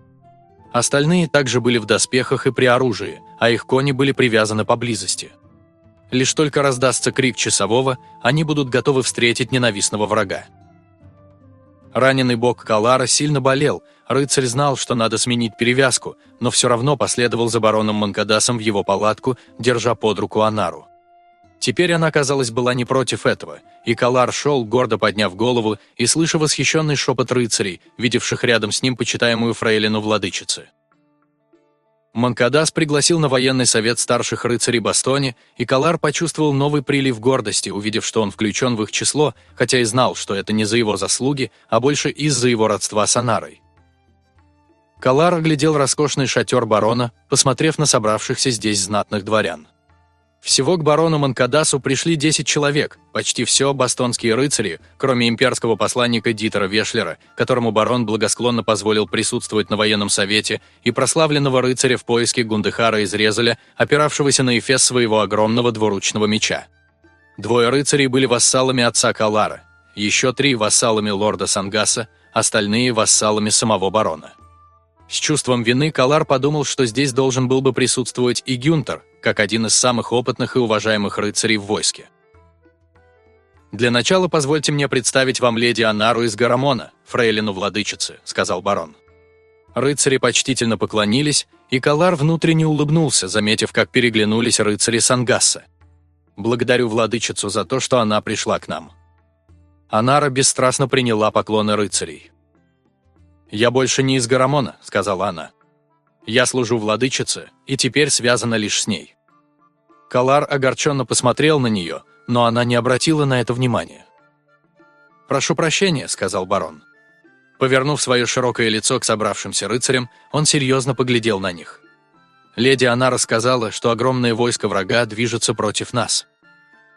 Остальные также были в доспехах и при оружии, а их кони были привязаны поблизости. Лишь только раздастся крик часового, они будут готовы встретить ненавистного врага. Раненый бок Калара сильно болел, рыцарь знал, что надо сменить перевязку, но все равно последовал за бароном Манкадасом в его палатку, держа под руку Анару. Теперь она, казалось, была не против этого, и Калар шел, гордо подняв голову и слыша восхищенный шепот рыцарей, видевших рядом с ним почитаемую фрейлину владычицы. Манкадас пригласил на военный совет старших рыцарей Бастони, и Калар почувствовал новый прилив гордости, увидев, что он включен в их число, хотя и знал, что это не за его заслуги, а больше из-за его родства с Анарой. Калар оглядел роскошный шатер барона, посмотрев на собравшихся здесь знатных дворян. Всего к барону Манкадасу пришли 10 человек, почти все бастонские рыцари, кроме имперского посланника Дитера Вешлера, которому барон благосклонно позволил присутствовать на военном совете, и прославленного рыцаря в поиске Гундехара из Резаля, опиравшегося на эфес своего огромного двуручного меча. Двое рыцарей были вассалами отца Калара, еще три – вассалами лорда Сангаса, остальные – вассалами самого барона. С чувством вины Калар подумал, что здесь должен был бы присутствовать и Гюнтер, как один из самых опытных и уважаемых рыцарей в войске. «Для начала позвольте мне представить вам леди Анару из Гарамона», фрейлину владычицы», — сказал барон. Рыцари почтительно поклонились, и Калар внутренне улыбнулся, заметив, как переглянулись рыцари Сангасса. «Благодарю владычицу за то, что она пришла к нам». Анара бесстрастно приняла поклоны рыцарей. «Я больше не из Гарамона», — сказала она. «Я служу владычице, и теперь связана лишь с ней». Калар огорченно посмотрел на нее, но она не обратила на это внимания. «Прошу прощения», — сказал барон. Повернув свое широкое лицо к собравшимся рыцарям, он серьезно поглядел на них. Леди она рассказала, что огромное войско врага движется против нас.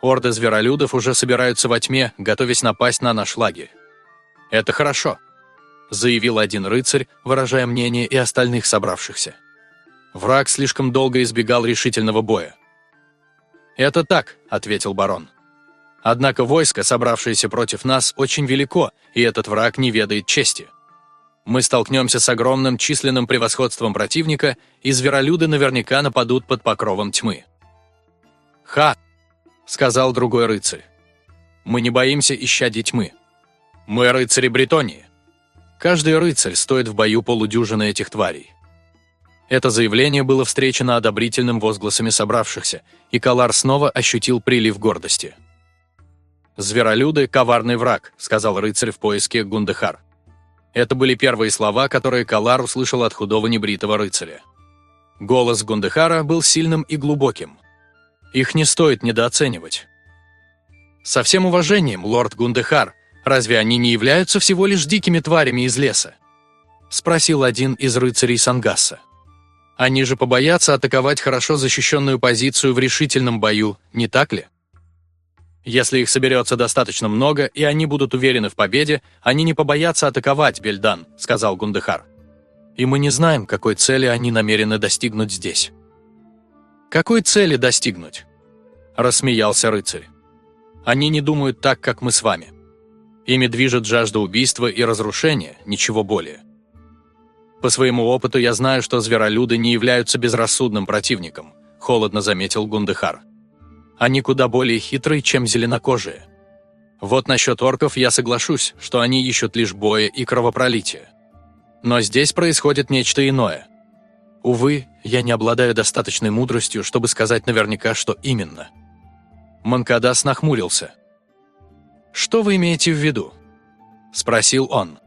Орды зверолюдов уже собираются во тьме, готовясь напасть на наш лагерь. «Это хорошо», — заявил один рыцарь, выражая мнение и остальных собравшихся. Враг слишком долго избегал решительного боя. «Это так», — ответил барон. Однако войско, собравшееся против нас, очень велико, и этот враг не ведает чести. Мы столкнемся с огромным численным превосходством противника, и зверолюды наверняка нападут под покровом тьмы. «Ха!» — сказал другой рыцарь. «Мы не боимся исчадий тьмы. Мы рыцари Бретонии. Каждый рыцарь стоит в бою полудюжины этих тварей». Это заявление было встречено одобрительным возгласами собравшихся, и Калар снова ощутил прилив гордости. «Зверолюды – коварный враг», – сказал рыцарь в поиске Гундехар. Это были первые слова, которые Калар услышал от худого небритого рыцаря. Голос Гундехара был сильным и глубоким. Их не стоит недооценивать. «Со всем уважением, лорд Гундехар, разве они не являются всего лишь дикими тварями из леса?» – спросил один из рыцарей Сангаса. «Они же побоятся атаковать хорошо защищенную позицию в решительном бою, не так ли?» Если их соберется достаточно много, и они будут уверены в победе, они не побоятся атаковать Бельдан», — сказал Гундехар. «И мы не знаем, какой цели они намерены достигнуть здесь». «Какой цели достигнуть?» — рассмеялся рыцарь. «Они не думают так, как мы с вами. Ими движет жажда убийства и разрушения, ничего более. По своему опыту я знаю, что зверолюды не являются безрассудным противником», — холодно заметил Гундехар. Они куда более хитрые, чем зеленокожие. Вот насчет орков я соглашусь, что они ищут лишь боя и кровопролития. Но здесь происходит нечто иное. Увы, я не обладаю достаточной мудростью, чтобы сказать наверняка, что именно. Манкадас нахмурился. «Что вы имеете в виду?» – спросил он.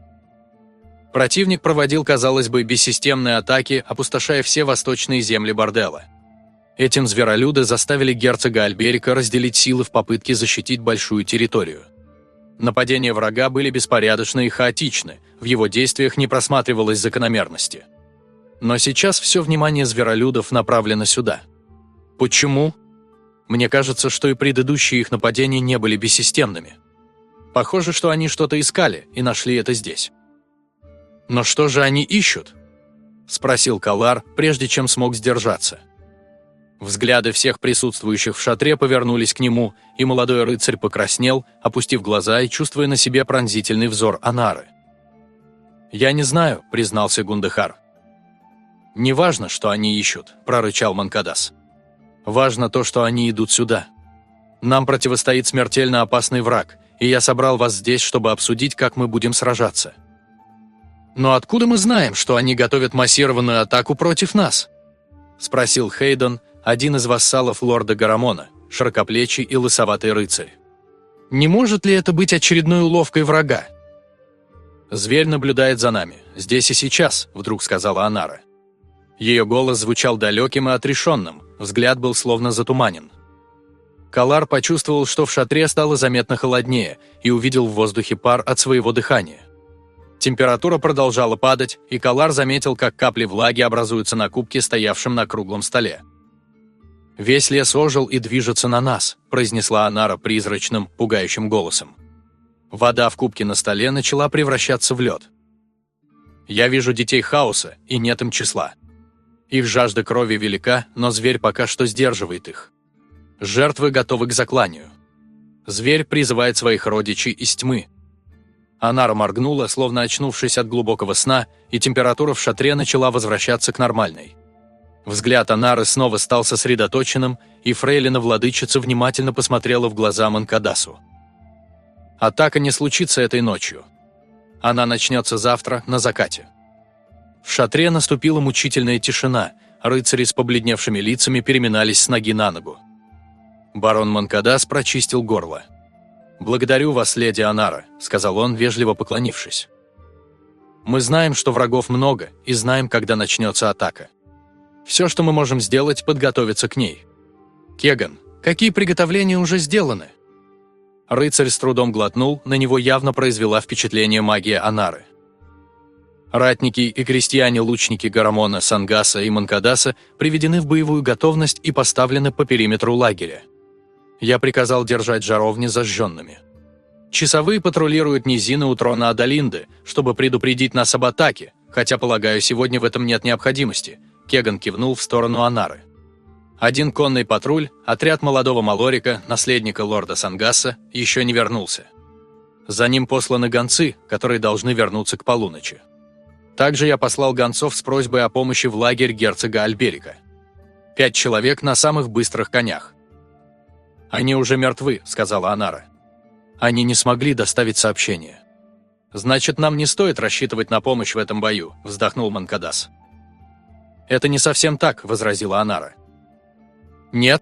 Противник проводил, казалось бы, бессистемные атаки, опустошая все восточные земли бордела – Этим зверолюды заставили герцога Альберика разделить силы в попытке защитить большую территорию. Нападения врага были беспорядочны и хаотичны, в его действиях не просматривалось закономерности. Но сейчас все внимание зверолюдов направлено сюда. Почему? Мне кажется, что и предыдущие их нападения не были бессистемными. Похоже, что они что-то искали и нашли это здесь. «Но что же они ищут?» – спросил Калар, прежде чем смог сдержаться. Взгляды всех присутствующих в шатре повернулись к нему, и молодой рыцарь покраснел, опустив глаза и чувствуя на себе пронзительный взор Анары. «Я не знаю», — признался Гундехар. «Не важно, что они ищут», — прорычал Манкадас. «Важно то, что они идут сюда. Нам противостоит смертельно опасный враг, и я собрал вас здесь, чтобы обсудить, как мы будем сражаться». «Но откуда мы знаем, что они готовят массированную атаку против нас?» — спросил Хейден, один из вассалов лорда Гарамона, широкоплечий и лысоватый рыцарь. Не может ли это быть очередной уловкой врага? «Зверь наблюдает за нами, здесь и сейчас», — вдруг сказала Анара. Ее голос звучал далеким и отрешенным, взгляд был словно затуманен. Калар почувствовал, что в шатре стало заметно холоднее, и увидел в воздухе пар от своего дыхания. Температура продолжала падать, и Калар заметил, как капли влаги образуются на кубке, стоявшем на круглом столе. «Весь лес ожил и движется на нас», – произнесла Анара призрачным, пугающим голосом. Вода в кубке на столе начала превращаться в лед. «Я вижу детей хаоса, и нет им числа. Их жажда крови велика, но зверь пока что сдерживает их. Жертвы готовы к закланию. Зверь призывает своих родичей из тьмы». Анара моргнула, словно очнувшись от глубокого сна, и температура в шатре начала возвращаться к нормальной. Взгляд Анары снова стал сосредоточенным, и фрейлина-владычица внимательно посмотрела в глаза Манкадасу. «Атака не случится этой ночью. Она начнется завтра на закате. В шатре наступила мучительная тишина, рыцари с побледневшими лицами переминались с ноги на ногу. Барон Манкадас прочистил горло. «Благодарю вас, леди Анара», — сказал он, вежливо поклонившись. «Мы знаем, что врагов много, и знаем, когда начнется атака. Все, что мы можем сделать, подготовиться к ней. Кеган, какие приготовления уже сделаны?» Рыцарь с трудом глотнул, на него явно произвела впечатление магия Анары. Ратники и крестьяне-лучники Гарамона, Сангаса и Манкадаса приведены в боевую готовность и поставлены по периметру лагеря. Я приказал держать жаровни зажженными. Часовые патрулируют низины у трона Адалинды, чтобы предупредить нас об атаке, хотя, полагаю, сегодня в этом нет необходимости. Кеган кивнул в сторону Анары. Один конный патруль, отряд молодого Малорика, наследника лорда Сангаса, еще не вернулся. За ним посланы гонцы, которые должны вернуться к полуночи. Также я послал гонцов с просьбой о помощи в лагерь герцога Альберика. Пять человек на самых быстрых конях. «Они уже мертвы», — сказала Анара. «Они не смогли доставить сообщение». «Значит, нам не стоит рассчитывать на помощь в этом бою», — вздохнул Манкадас. «Это не совсем так», — возразила Анара. «Нет».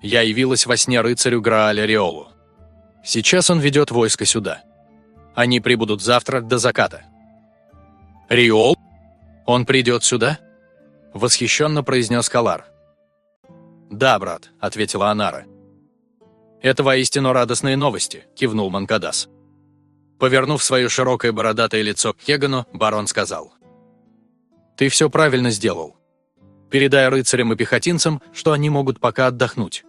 Я явилась во сне рыцарю Грааля Риолу. Сейчас он ведет войско сюда. Они прибудут завтра до заката. «Риол? Он придет сюда?» — восхищенно произнес Калар. «Да, брат», — ответила Анара. «Это воистину радостные новости», — кивнул Манкадас. Повернув свое широкое бородатое лицо к Хегану, барон сказал. «Ты все правильно сделал. Передай рыцарям и пехотинцам, что они могут пока отдохнуть.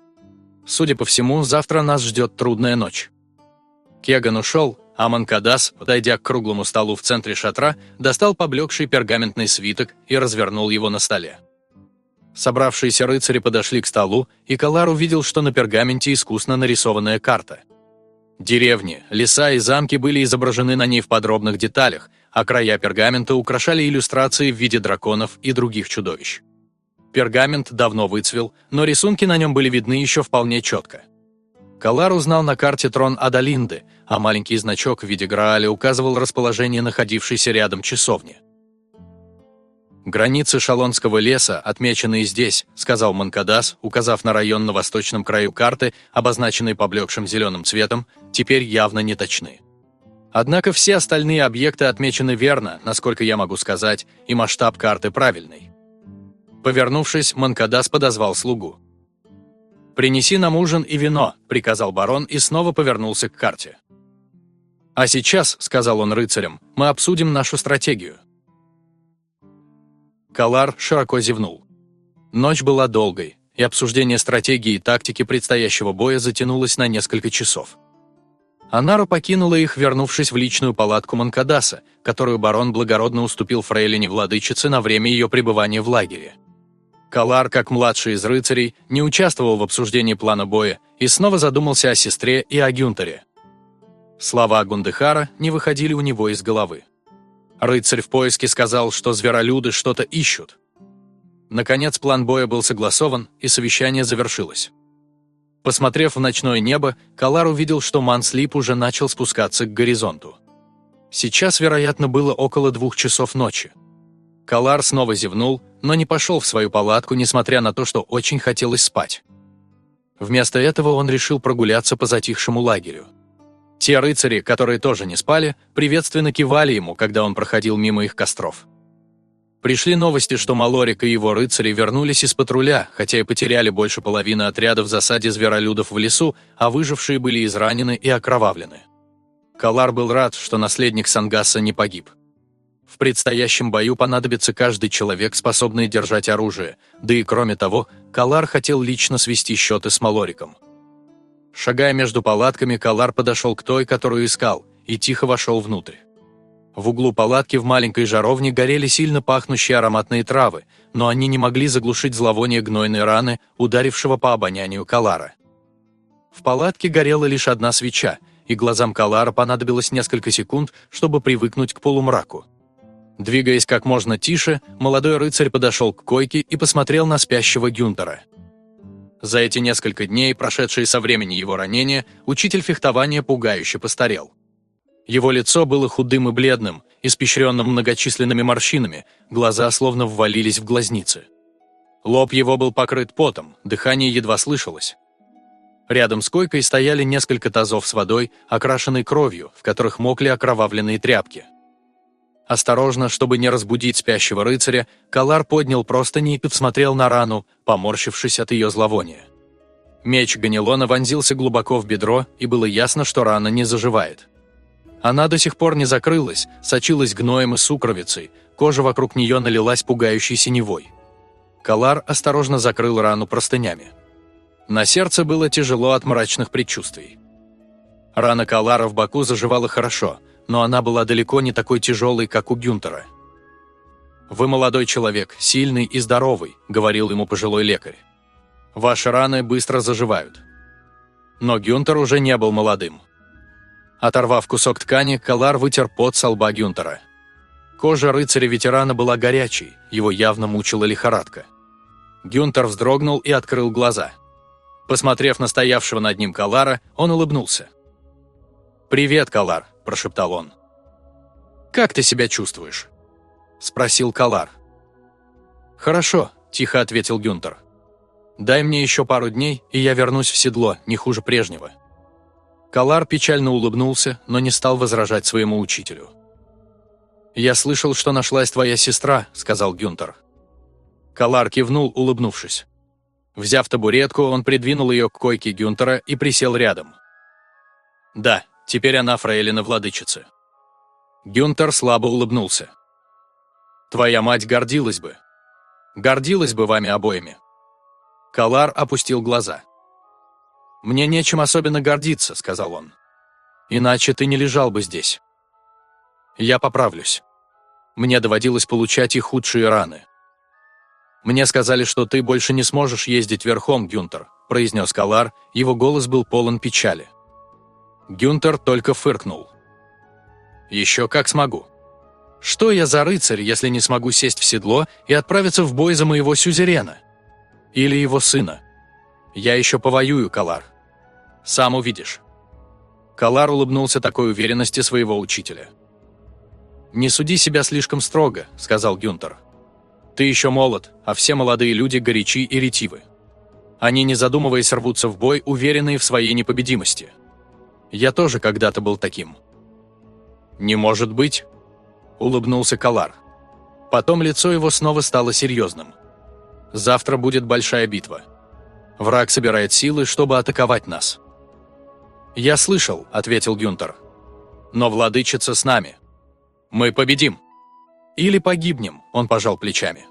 Судя по всему, завтра нас ждет трудная ночь». Кеган ушел, а Манкадас, подойдя к круглому столу в центре шатра, достал поблекший пергаментный свиток и развернул его на столе. Собравшиеся рыцари подошли к столу, и Калар увидел, что на пергаменте искусно нарисованная карта. Деревни, леса и замки были изображены на ней в подробных деталях, а края пергамента украшали иллюстрации в виде драконов и других чудовищ. Пергамент давно выцвел, но рисунки на нем были видны еще вполне четко. Калар узнал на карте трон Адалинды, а маленький значок в виде Грааля указывал расположение находившейся рядом часовни. «Границы Шалонского леса, отмеченные здесь», — сказал Манкадас, указав на район на восточном краю карты, обозначенный поблекшим зеленым цветом, теперь явно не точны. Однако все остальные объекты отмечены верно, насколько я могу сказать, и масштаб карты правильный. Повернувшись, Манкадас подозвал слугу. «Принеси нам ужин и вино», — приказал барон и снова повернулся к карте. «А сейчас», — сказал он рыцарям, — «мы обсудим нашу стратегию». Калар широко зевнул. Ночь была долгой, и обсуждение стратегии и тактики предстоящего боя затянулось на несколько часов. Анара покинула их, вернувшись в личную палатку Манкадаса, которую барон благородно уступил фрейлине владычице на время ее пребывания в лагере. Калар, как младший из рыцарей, не участвовал в обсуждении плана боя и снова задумался о сестре и о Гюнтере. Слова Гундехара не выходили у него из головы. Рыцарь в поиске сказал, что зверолюды что-то ищут. Наконец план боя был согласован, и совещание завершилось. Посмотрев в ночное небо, Калар увидел, что Манслип уже начал спускаться к горизонту. Сейчас, вероятно, было около двух часов ночи. Калар снова зевнул, но не пошел в свою палатку, несмотря на то, что очень хотелось спать. Вместо этого он решил прогуляться по затихшему лагерю. Те рыцари, которые тоже не спали, приветственно кивали ему, когда он проходил мимо их костров. Пришли новости, что Малорик и его рыцари вернулись из патруля, хотя и потеряли больше половины отряда в засаде зверолюдов в лесу, а выжившие были изранены и окровавлены. Калар был рад, что наследник Сангаса не погиб. В предстоящем бою понадобится каждый человек, способный держать оружие, да и кроме того, Калар хотел лично свести счеты с Малориком. Шагая между палатками, Калар подошел к той, которую искал, и тихо вошел внутрь. В углу палатки в маленькой жаровне горели сильно пахнущие ароматные травы, но они не могли заглушить зловоние гнойной раны, ударившего по обонянию Калара. В палатке горела лишь одна свеча, и глазам Калара понадобилось несколько секунд, чтобы привыкнуть к полумраку. Двигаясь как можно тише, молодой рыцарь подошел к койке и посмотрел на спящего Гюнтера. За эти несколько дней, прошедшие со времени его ранения, учитель фехтования пугающе постарел. Его лицо было худым и бледным, испещренным многочисленными морщинами, глаза словно ввалились в глазницы. Лоб его был покрыт потом, дыхание едва слышалось. Рядом с койкой стояли несколько тазов с водой, окрашенной кровью, в которых мокли окровавленные тряпки. Осторожно, чтобы не разбудить спящего рыцаря, Калар поднял простыни и посмотрел на рану, поморщившись от ее зловония. Меч Ганилона вонзился глубоко в бедро, и было ясно, что рана не заживает. Она до сих пор не закрылась, сочилась гноем и сукровицей, кожа вокруг нее налилась пугающей синевой. Калар осторожно закрыл рану простынями. На сердце было тяжело от мрачных предчувствий. Рана Калара в боку заживала хорошо, но она была далеко не такой тяжелой, как у Гюнтера. «Вы молодой человек, сильный и здоровый», — говорил ему пожилой лекарь. «Ваши раны быстро заживают». Но Гюнтер уже не был молодым. Оторвав кусок ткани, Калар вытер пот со лба Гюнтера. Кожа рыцаря-ветерана была горячей, его явно мучила лихорадка. Гюнтер вздрогнул и открыл глаза. Посмотрев на стоявшего над ним Калара, он улыбнулся. «Привет, Калар», – прошептал он. «Как ты себя чувствуешь?» – спросил Калар. «Хорошо», – тихо ответил Гюнтер. «Дай мне еще пару дней, и я вернусь в седло, не хуже прежнего». Калар печально улыбнулся, но не стал возражать своему учителю. «Я слышал, что нашлась твоя сестра», – сказал Гюнтер. Калар кивнул, улыбнувшись. Взяв табуретку, он придвинул ее к койке Гюнтера и присел рядом. «Да, теперь она фрейлина владычицы». Гюнтер слабо улыбнулся. «Твоя мать гордилась бы. Гордилась бы вами обоими». Калар опустил глаза. «Мне нечем особенно гордиться», — сказал он. «Иначе ты не лежал бы здесь». «Я поправлюсь. Мне доводилось получать и худшие раны». «Мне сказали, что ты больше не сможешь ездить верхом, Гюнтер», – произнес Калар, его голос был полон печали. Гюнтер только фыркнул. «Еще как смогу. Что я за рыцарь, если не смогу сесть в седло и отправиться в бой за моего сюзерена? Или его сына? Я еще повоюю, Калар. Сам увидишь». Калар улыбнулся такой уверенности своего учителя. «Не суди себя слишком строго», – сказал Гюнтер. Ты еще молод, а все молодые люди горячи и ретивы. Они, не задумываясь, рвутся в бой, уверенные в своей непобедимости. Я тоже когда-то был таким. «Не может быть!» – улыбнулся Калар. Потом лицо его снова стало серьезным. «Завтра будет большая битва. Враг собирает силы, чтобы атаковать нас». «Я слышал», – ответил Гюнтер. «Но владычица с нами. Мы победим». Или погибнем, он пожал плечами.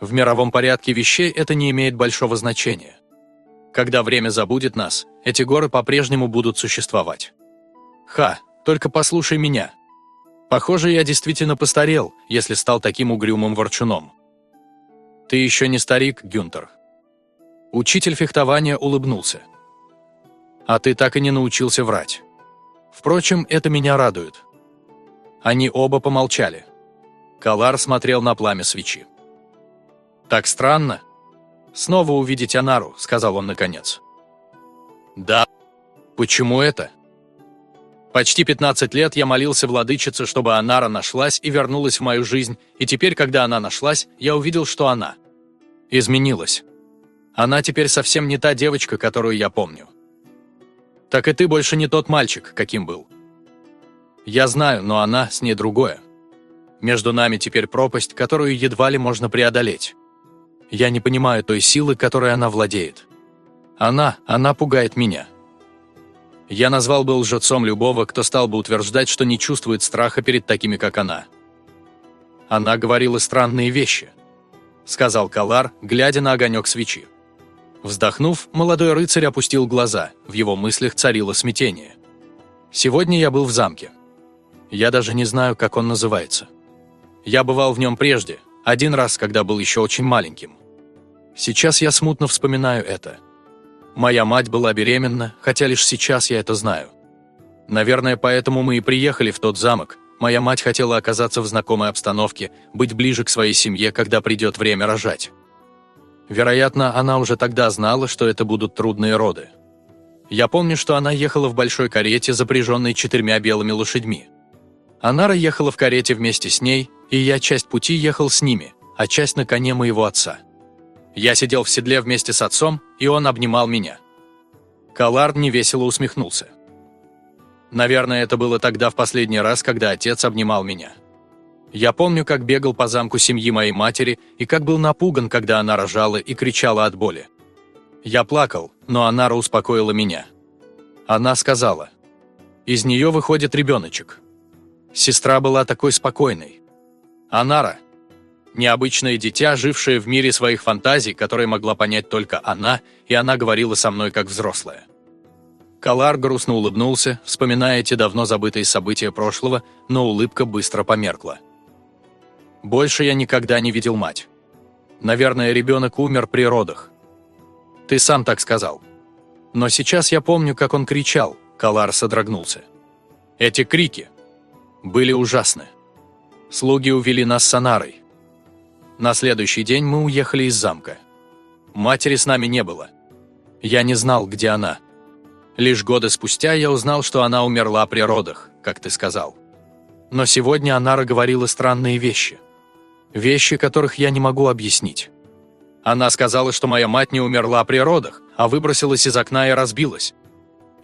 В мировом порядке вещей это не имеет большого значения. Когда время забудет нас, эти горы по-прежнему будут существовать. Ха, только послушай меня. Похоже, я действительно постарел, если стал таким угрюмым ворчуном. Ты еще не старик, Гюнтер. Учитель фехтования улыбнулся. А ты так и не научился врать. Впрочем, это меня радует. Они оба помолчали. Калар смотрел на пламя свечи. «Так странно. Снова увидеть Анару», — сказал он наконец. «Да. Почему это?» Почти 15 лет я молился владычице, чтобы Анара нашлась и вернулась в мою жизнь, и теперь, когда она нашлась, я увидел, что она изменилась. Она теперь совсем не та девочка, которую я помню. Так и ты больше не тот мальчик, каким был. Я знаю, но она с ней другое. Между нами теперь пропасть, которую едва ли можно преодолеть. Я не понимаю той силы, которой она владеет. Она, она пугает меня. Я назвал бы лжецом любого, кто стал бы утверждать, что не чувствует страха перед такими, как она. Она говорила странные вещи, сказал Калар, глядя на огонек свечи. Вздохнув, молодой рыцарь опустил глаза, в его мыслях царило смятение. «Сегодня я был в замке. Я даже не знаю, как он называется. Я бывал в нем прежде, один раз, когда был еще очень маленьким. Сейчас я смутно вспоминаю это. Моя мать была беременна, хотя лишь сейчас я это знаю. Наверное, поэтому мы и приехали в тот замок. Моя мать хотела оказаться в знакомой обстановке, быть ближе к своей семье, когда придет время рожать. Вероятно, она уже тогда знала, что это будут трудные роды. Я помню, что она ехала в большой карете, запряженной четырьмя белыми лошадьми. Анара ехала в карете вместе с ней, и я часть пути ехал с ними, а часть на коне моего отца. Я сидел в седле вместе с отцом, и он обнимал меня. Калард невесело усмехнулся. Наверное, это было тогда в последний раз, когда отец обнимал меня. Я помню, как бегал по замку семьи моей матери и как был напуган, когда она рожала и кричала от боли. Я плакал, но Анара успокоила меня. Она сказала, «Из нее выходит ребеночек». Сестра была такой спокойной. Анара – необычное дитя, жившее в мире своих фантазий, которые могла понять только она, и она говорила со мной как взрослая. Калар грустно улыбнулся, вспоминая эти давно забытые события прошлого, но улыбка быстро померкла. Больше я никогда не видел мать. Наверное, ребенок умер при родах. Ты сам так сказал. Но сейчас я помню, как он кричал, Калар содрогнулся. Эти крики были ужасны. Слуги увели нас с Анарой. На следующий день мы уехали из замка. Матери с нами не было. Я не знал, где она. Лишь годы спустя я узнал, что она умерла при родах, как ты сказал. Но сегодня Анара говорила странные вещи. Вещи, которых я не могу объяснить. Она сказала, что моя мать не умерла при родах, а выбросилась из окна и разбилась.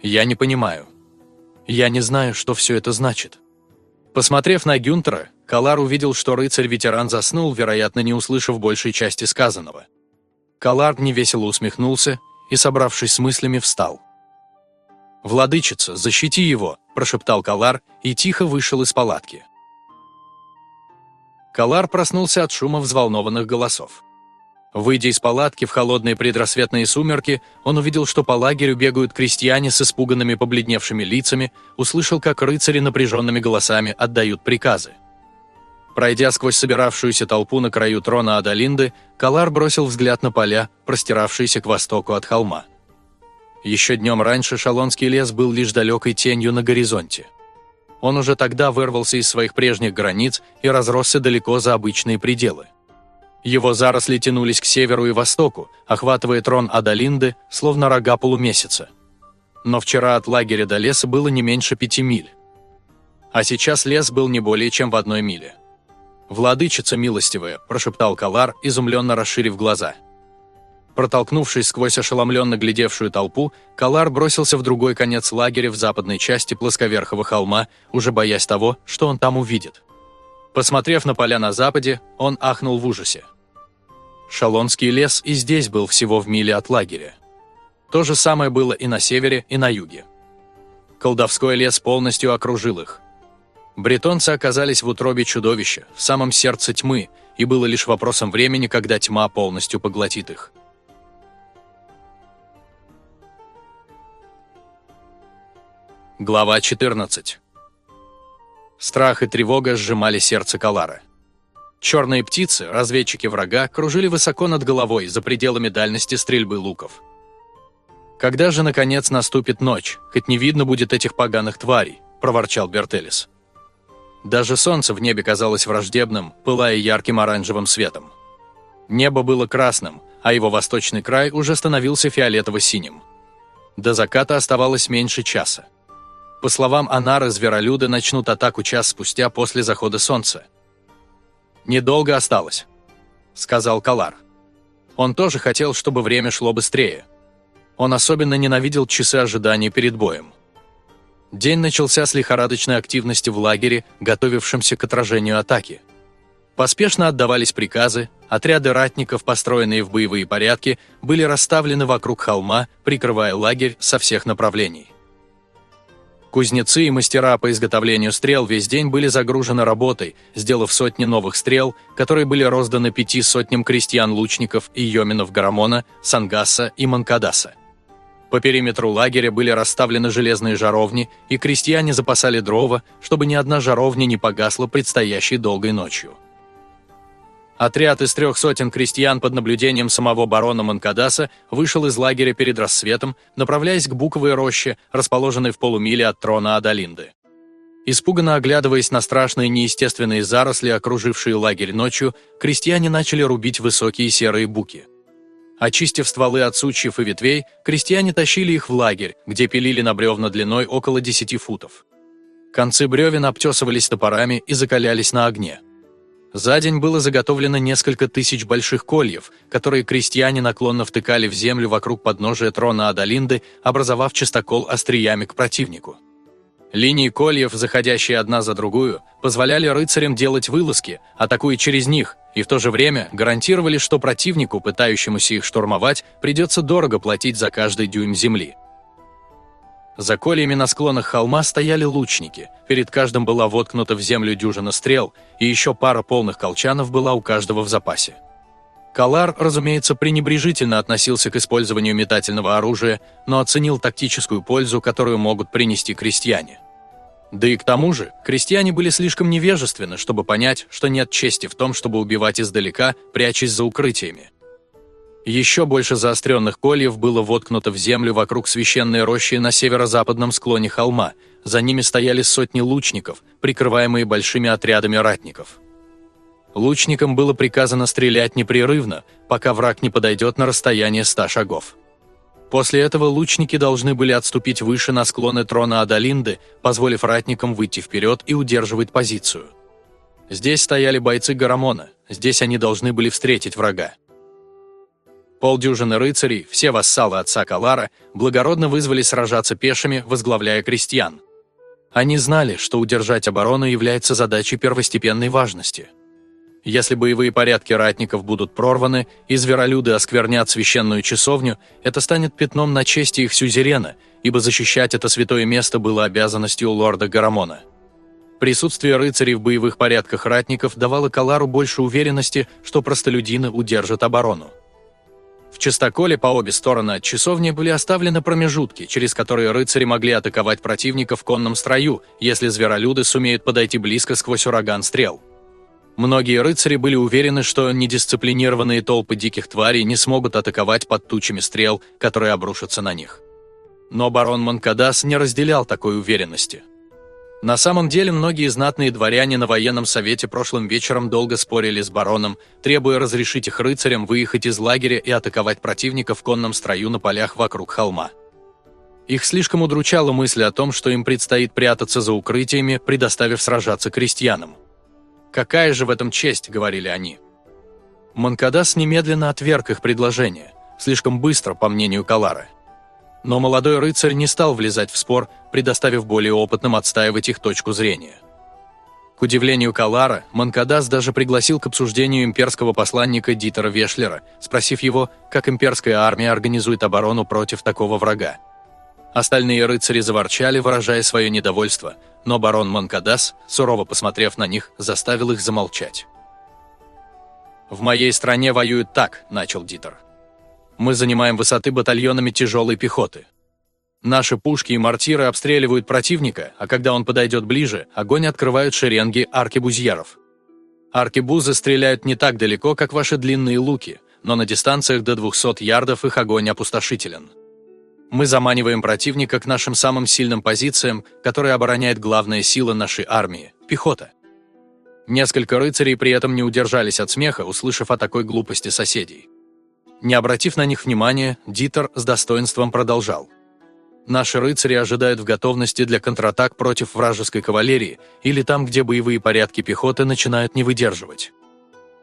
Я не понимаю. Я не знаю, что все это значит. Посмотрев на Гюнтера, Калар увидел, что рыцарь-ветеран заснул, вероятно, не услышав большей части сказанного. Калар невесело усмехнулся и, собравшись с мыслями, встал. «Владычица, защити его!» – прошептал Калар и тихо вышел из палатки. Калар проснулся от шума взволнованных голосов. Выйдя из палатки в холодные предрассветные сумерки, он увидел, что по лагерю бегают крестьяне с испуганными побледневшими лицами, услышал, как рыцари напряженными голосами отдают приказы. Пройдя сквозь собиравшуюся толпу на краю трона Адалинды, Калар бросил взгляд на поля, простиравшиеся к востоку от холма. Еще днем раньше Шалонский лес был лишь далекой тенью на горизонте. Он уже тогда вырвался из своих прежних границ и разросся далеко за обычные пределы. Его заросли тянулись к северу и востоку, охватывая трон Адалинды, словно рога полумесяца. Но вчера от лагеря до леса было не меньше пяти миль. А сейчас лес был не более чем в одной миле. «Владычица милостивая», – прошептал Калар, изумленно расширив глаза – Протолкнувшись сквозь ошеломленно глядевшую толпу, Калар бросился в другой конец лагеря в западной части плосковерхого холма, уже боясь того, что он там увидит. Посмотрев на поля на западе, он ахнул в ужасе. Шалонский лес и здесь был всего в миле от лагеря. То же самое было и на севере, и на юге. Колдовской лес полностью окружил их. Бретонцы оказались в утробе чудовища, в самом сердце тьмы, и было лишь вопросом времени, когда тьма полностью поглотит их. Глава 14. Страх и тревога сжимали сердце Калара. Черные птицы, разведчики врага, кружили высоко над головой, за пределами дальности стрельбы луков. «Когда же, наконец, наступит ночь, хоть не видно будет этих поганых тварей?» – проворчал Бертелис. Даже солнце в небе казалось враждебным, пылая ярким оранжевым светом. Небо было красным, а его восточный край уже становился фиолетово-синим. До заката оставалось меньше часа. По словам Анары, зверолюды начнут атаку час спустя после захода солнца. «Недолго осталось», — сказал Калар. Он тоже хотел, чтобы время шло быстрее. Он особенно ненавидел часы ожидания перед боем. День начался с лихорадочной активности в лагере, готовившемся к отражению атаки. Поспешно отдавались приказы, отряды ратников, построенные в боевые порядки, были расставлены вокруг холма, прикрывая лагерь со всех направлений. Кузнецы и мастера по изготовлению стрел весь день были загружены работой, сделав сотни новых стрел, которые были розданы пяти сотням крестьян-лучников и йоминов Гарамона, Сангаса и Манкадаса. По периметру лагеря были расставлены железные жаровни, и крестьяне запасали дрова, чтобы ни одна жаровня не погасла предстоящей долгой ночью. Отряд из трех сотен крестьян под наблюдением самого барона Манкадаса вышел из лагеря перед рассветом, направляясь к буковой роще, расположенной в полумиле от трона Адалинды. Испуганно оглядываясь на страшные неестественные заросли, окружившие лагерь ночью, крестьяне начали рубить высокие серые буки. Очистив стволы от сучьев и ветвей, крестьяне тащили их в лагерь, где пилили на бревна длиной около 10 футов. Концы бревен обтесывались топорами и закалялись на огне. За день было заготовлено несколько тысяч больших кольев, которые крестьяне наклонно втыкали в землю вокруг подножия трона Адалинды, образовав чистокол остриями к противнику. Линии кольев, заходящие одна за другую, позволяли рыцарям делать вылазки, атакуя через них, и в то же время гарантировали, что противнику, пытающемуся их штурмовать, придется дорого платить за каждый дюйм земли. За кольями на склонах холма стояли лучники, перед каждым была воткнута в землю дюжина стрел, и еще пара полных колчанов была у каждого в запасе. Калар, разумеется, пренебрежительно относился к использованию метательного оружия, но оценил тактическую пользу, которую могут принести крестьяне. Да и к тому же, крестьяне были слишком невежественны, чтобы понять, что нет чести в том, чтобы убивать издалека, прячась за укрытиями. Еще больше заостренных кольев было воткнуто в землю вокруг священной рощи на северо-западном склоне холма. За ними стояли сотни лучников, прикрываемые большими отрядами ратников. Лучникам было приказано стрелять непрерывно, пока враг не подойдет на расстояние ста шагов. После этого лучники должны были отступить выше на склоны трона Адалинды, позволив ратникам выйти вперед и удерживать позицию. Здесь стояли бойцы Гарамона, здесь они должны были встретить врага. Полдюжины рыцарей, все вассалы отца Калара, благородно вызвали сражаться пешими, возглавляя крестьян. Они знали, что удержать оборону является задачей первостепенной важности – если боевые порядки ратников будут прорваны и зверолюды осквернят священную часовню, это станет пятном на чести их сюзерена, ибо защищать это святое место было обязанностью лорда Гарамона. Присутствие рыцарей в боевых порядках ратников давало Калару больше уверенности, что простолюдины удержат оборону. В чистоколе по обе стороны от часовни были оставлены промежутки, через которые рыцари могли атаковать противника в конном строю, если зверолюды сумеют подойти близко сквозь ураган стрел. Многие рыцари были уверены, что недисциплинированные толпы диких тварей не смогут атаковать под тучами стрел, которые обрушатся на них. Но барон Манкадас не разделял такой уверенности. На самом деле, многие знатные дворяне на военном совете прошлым вечером долго спорили с бароном, требуя разрешить их рыцарям выехать из лагеря и атаковать противника в конном строю на полях вокруг холма. Их слишком удручала мысль о том, что им предстоит прятаться за укрытиями, предоставив сражаться крестьянам. «Какая же в этом честь?» – говорили они. Манкадас немедленно отверг их предложение, слишком быстро, по мнению Калара. Но молодой рыцарь не стал влезать в спор, предоставив более опытным отстаивать их точку зрения. К удивлению Калара, Манкадас даже пригласил к обсуждению имперского посланника Дитера Вешлера, спросив его, как имперская армия организует оборону против такого врага. Остальные рыцари заворчали, выражая свое недовольство, но барон Манкадас, сурово посмотрев на них, заставил их замолчать. «В моей стране воюют так», – начал Дитер. «Мы занимаем высоты батальонами тяжелой пехоты. Наши пушки и мортиры обстреливают противника, а когда он подойдет ближе, огонь открывают шеренги аркебузьеров. Аркебузы стреляют не так далеко, как ваши длинные луки, но на дистанциях до 200 ярдов их огонь опустошителен. Мы заманиваем противника к нашим самым сильным позициям, которые обороняет главная сила нашей армии – пехота. Несколько рыцарей при этом не удержались от смеха, услышав о такой глупости соседей. Не обратив на них внимания, Дитер с достоинством продолжал. Наши рыцари ожидают в готовности для контратак против вражеской кавалерии или там, где боевые порядки пехоты начинают не выдерживать.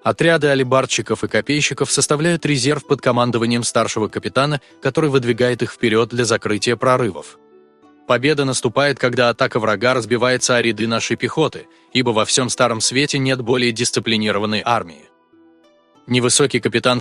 Отряды алибарщиков и копейщиков составляют резерв под командованием старшего капитана, который выдвигает их вперед для закрытия прорывов. Победа наступает, когда атака врага разбивается о ряды нашей пехоты, ибо во всем Старом Свете нет более дисциплинированной армии. Невысокий капитан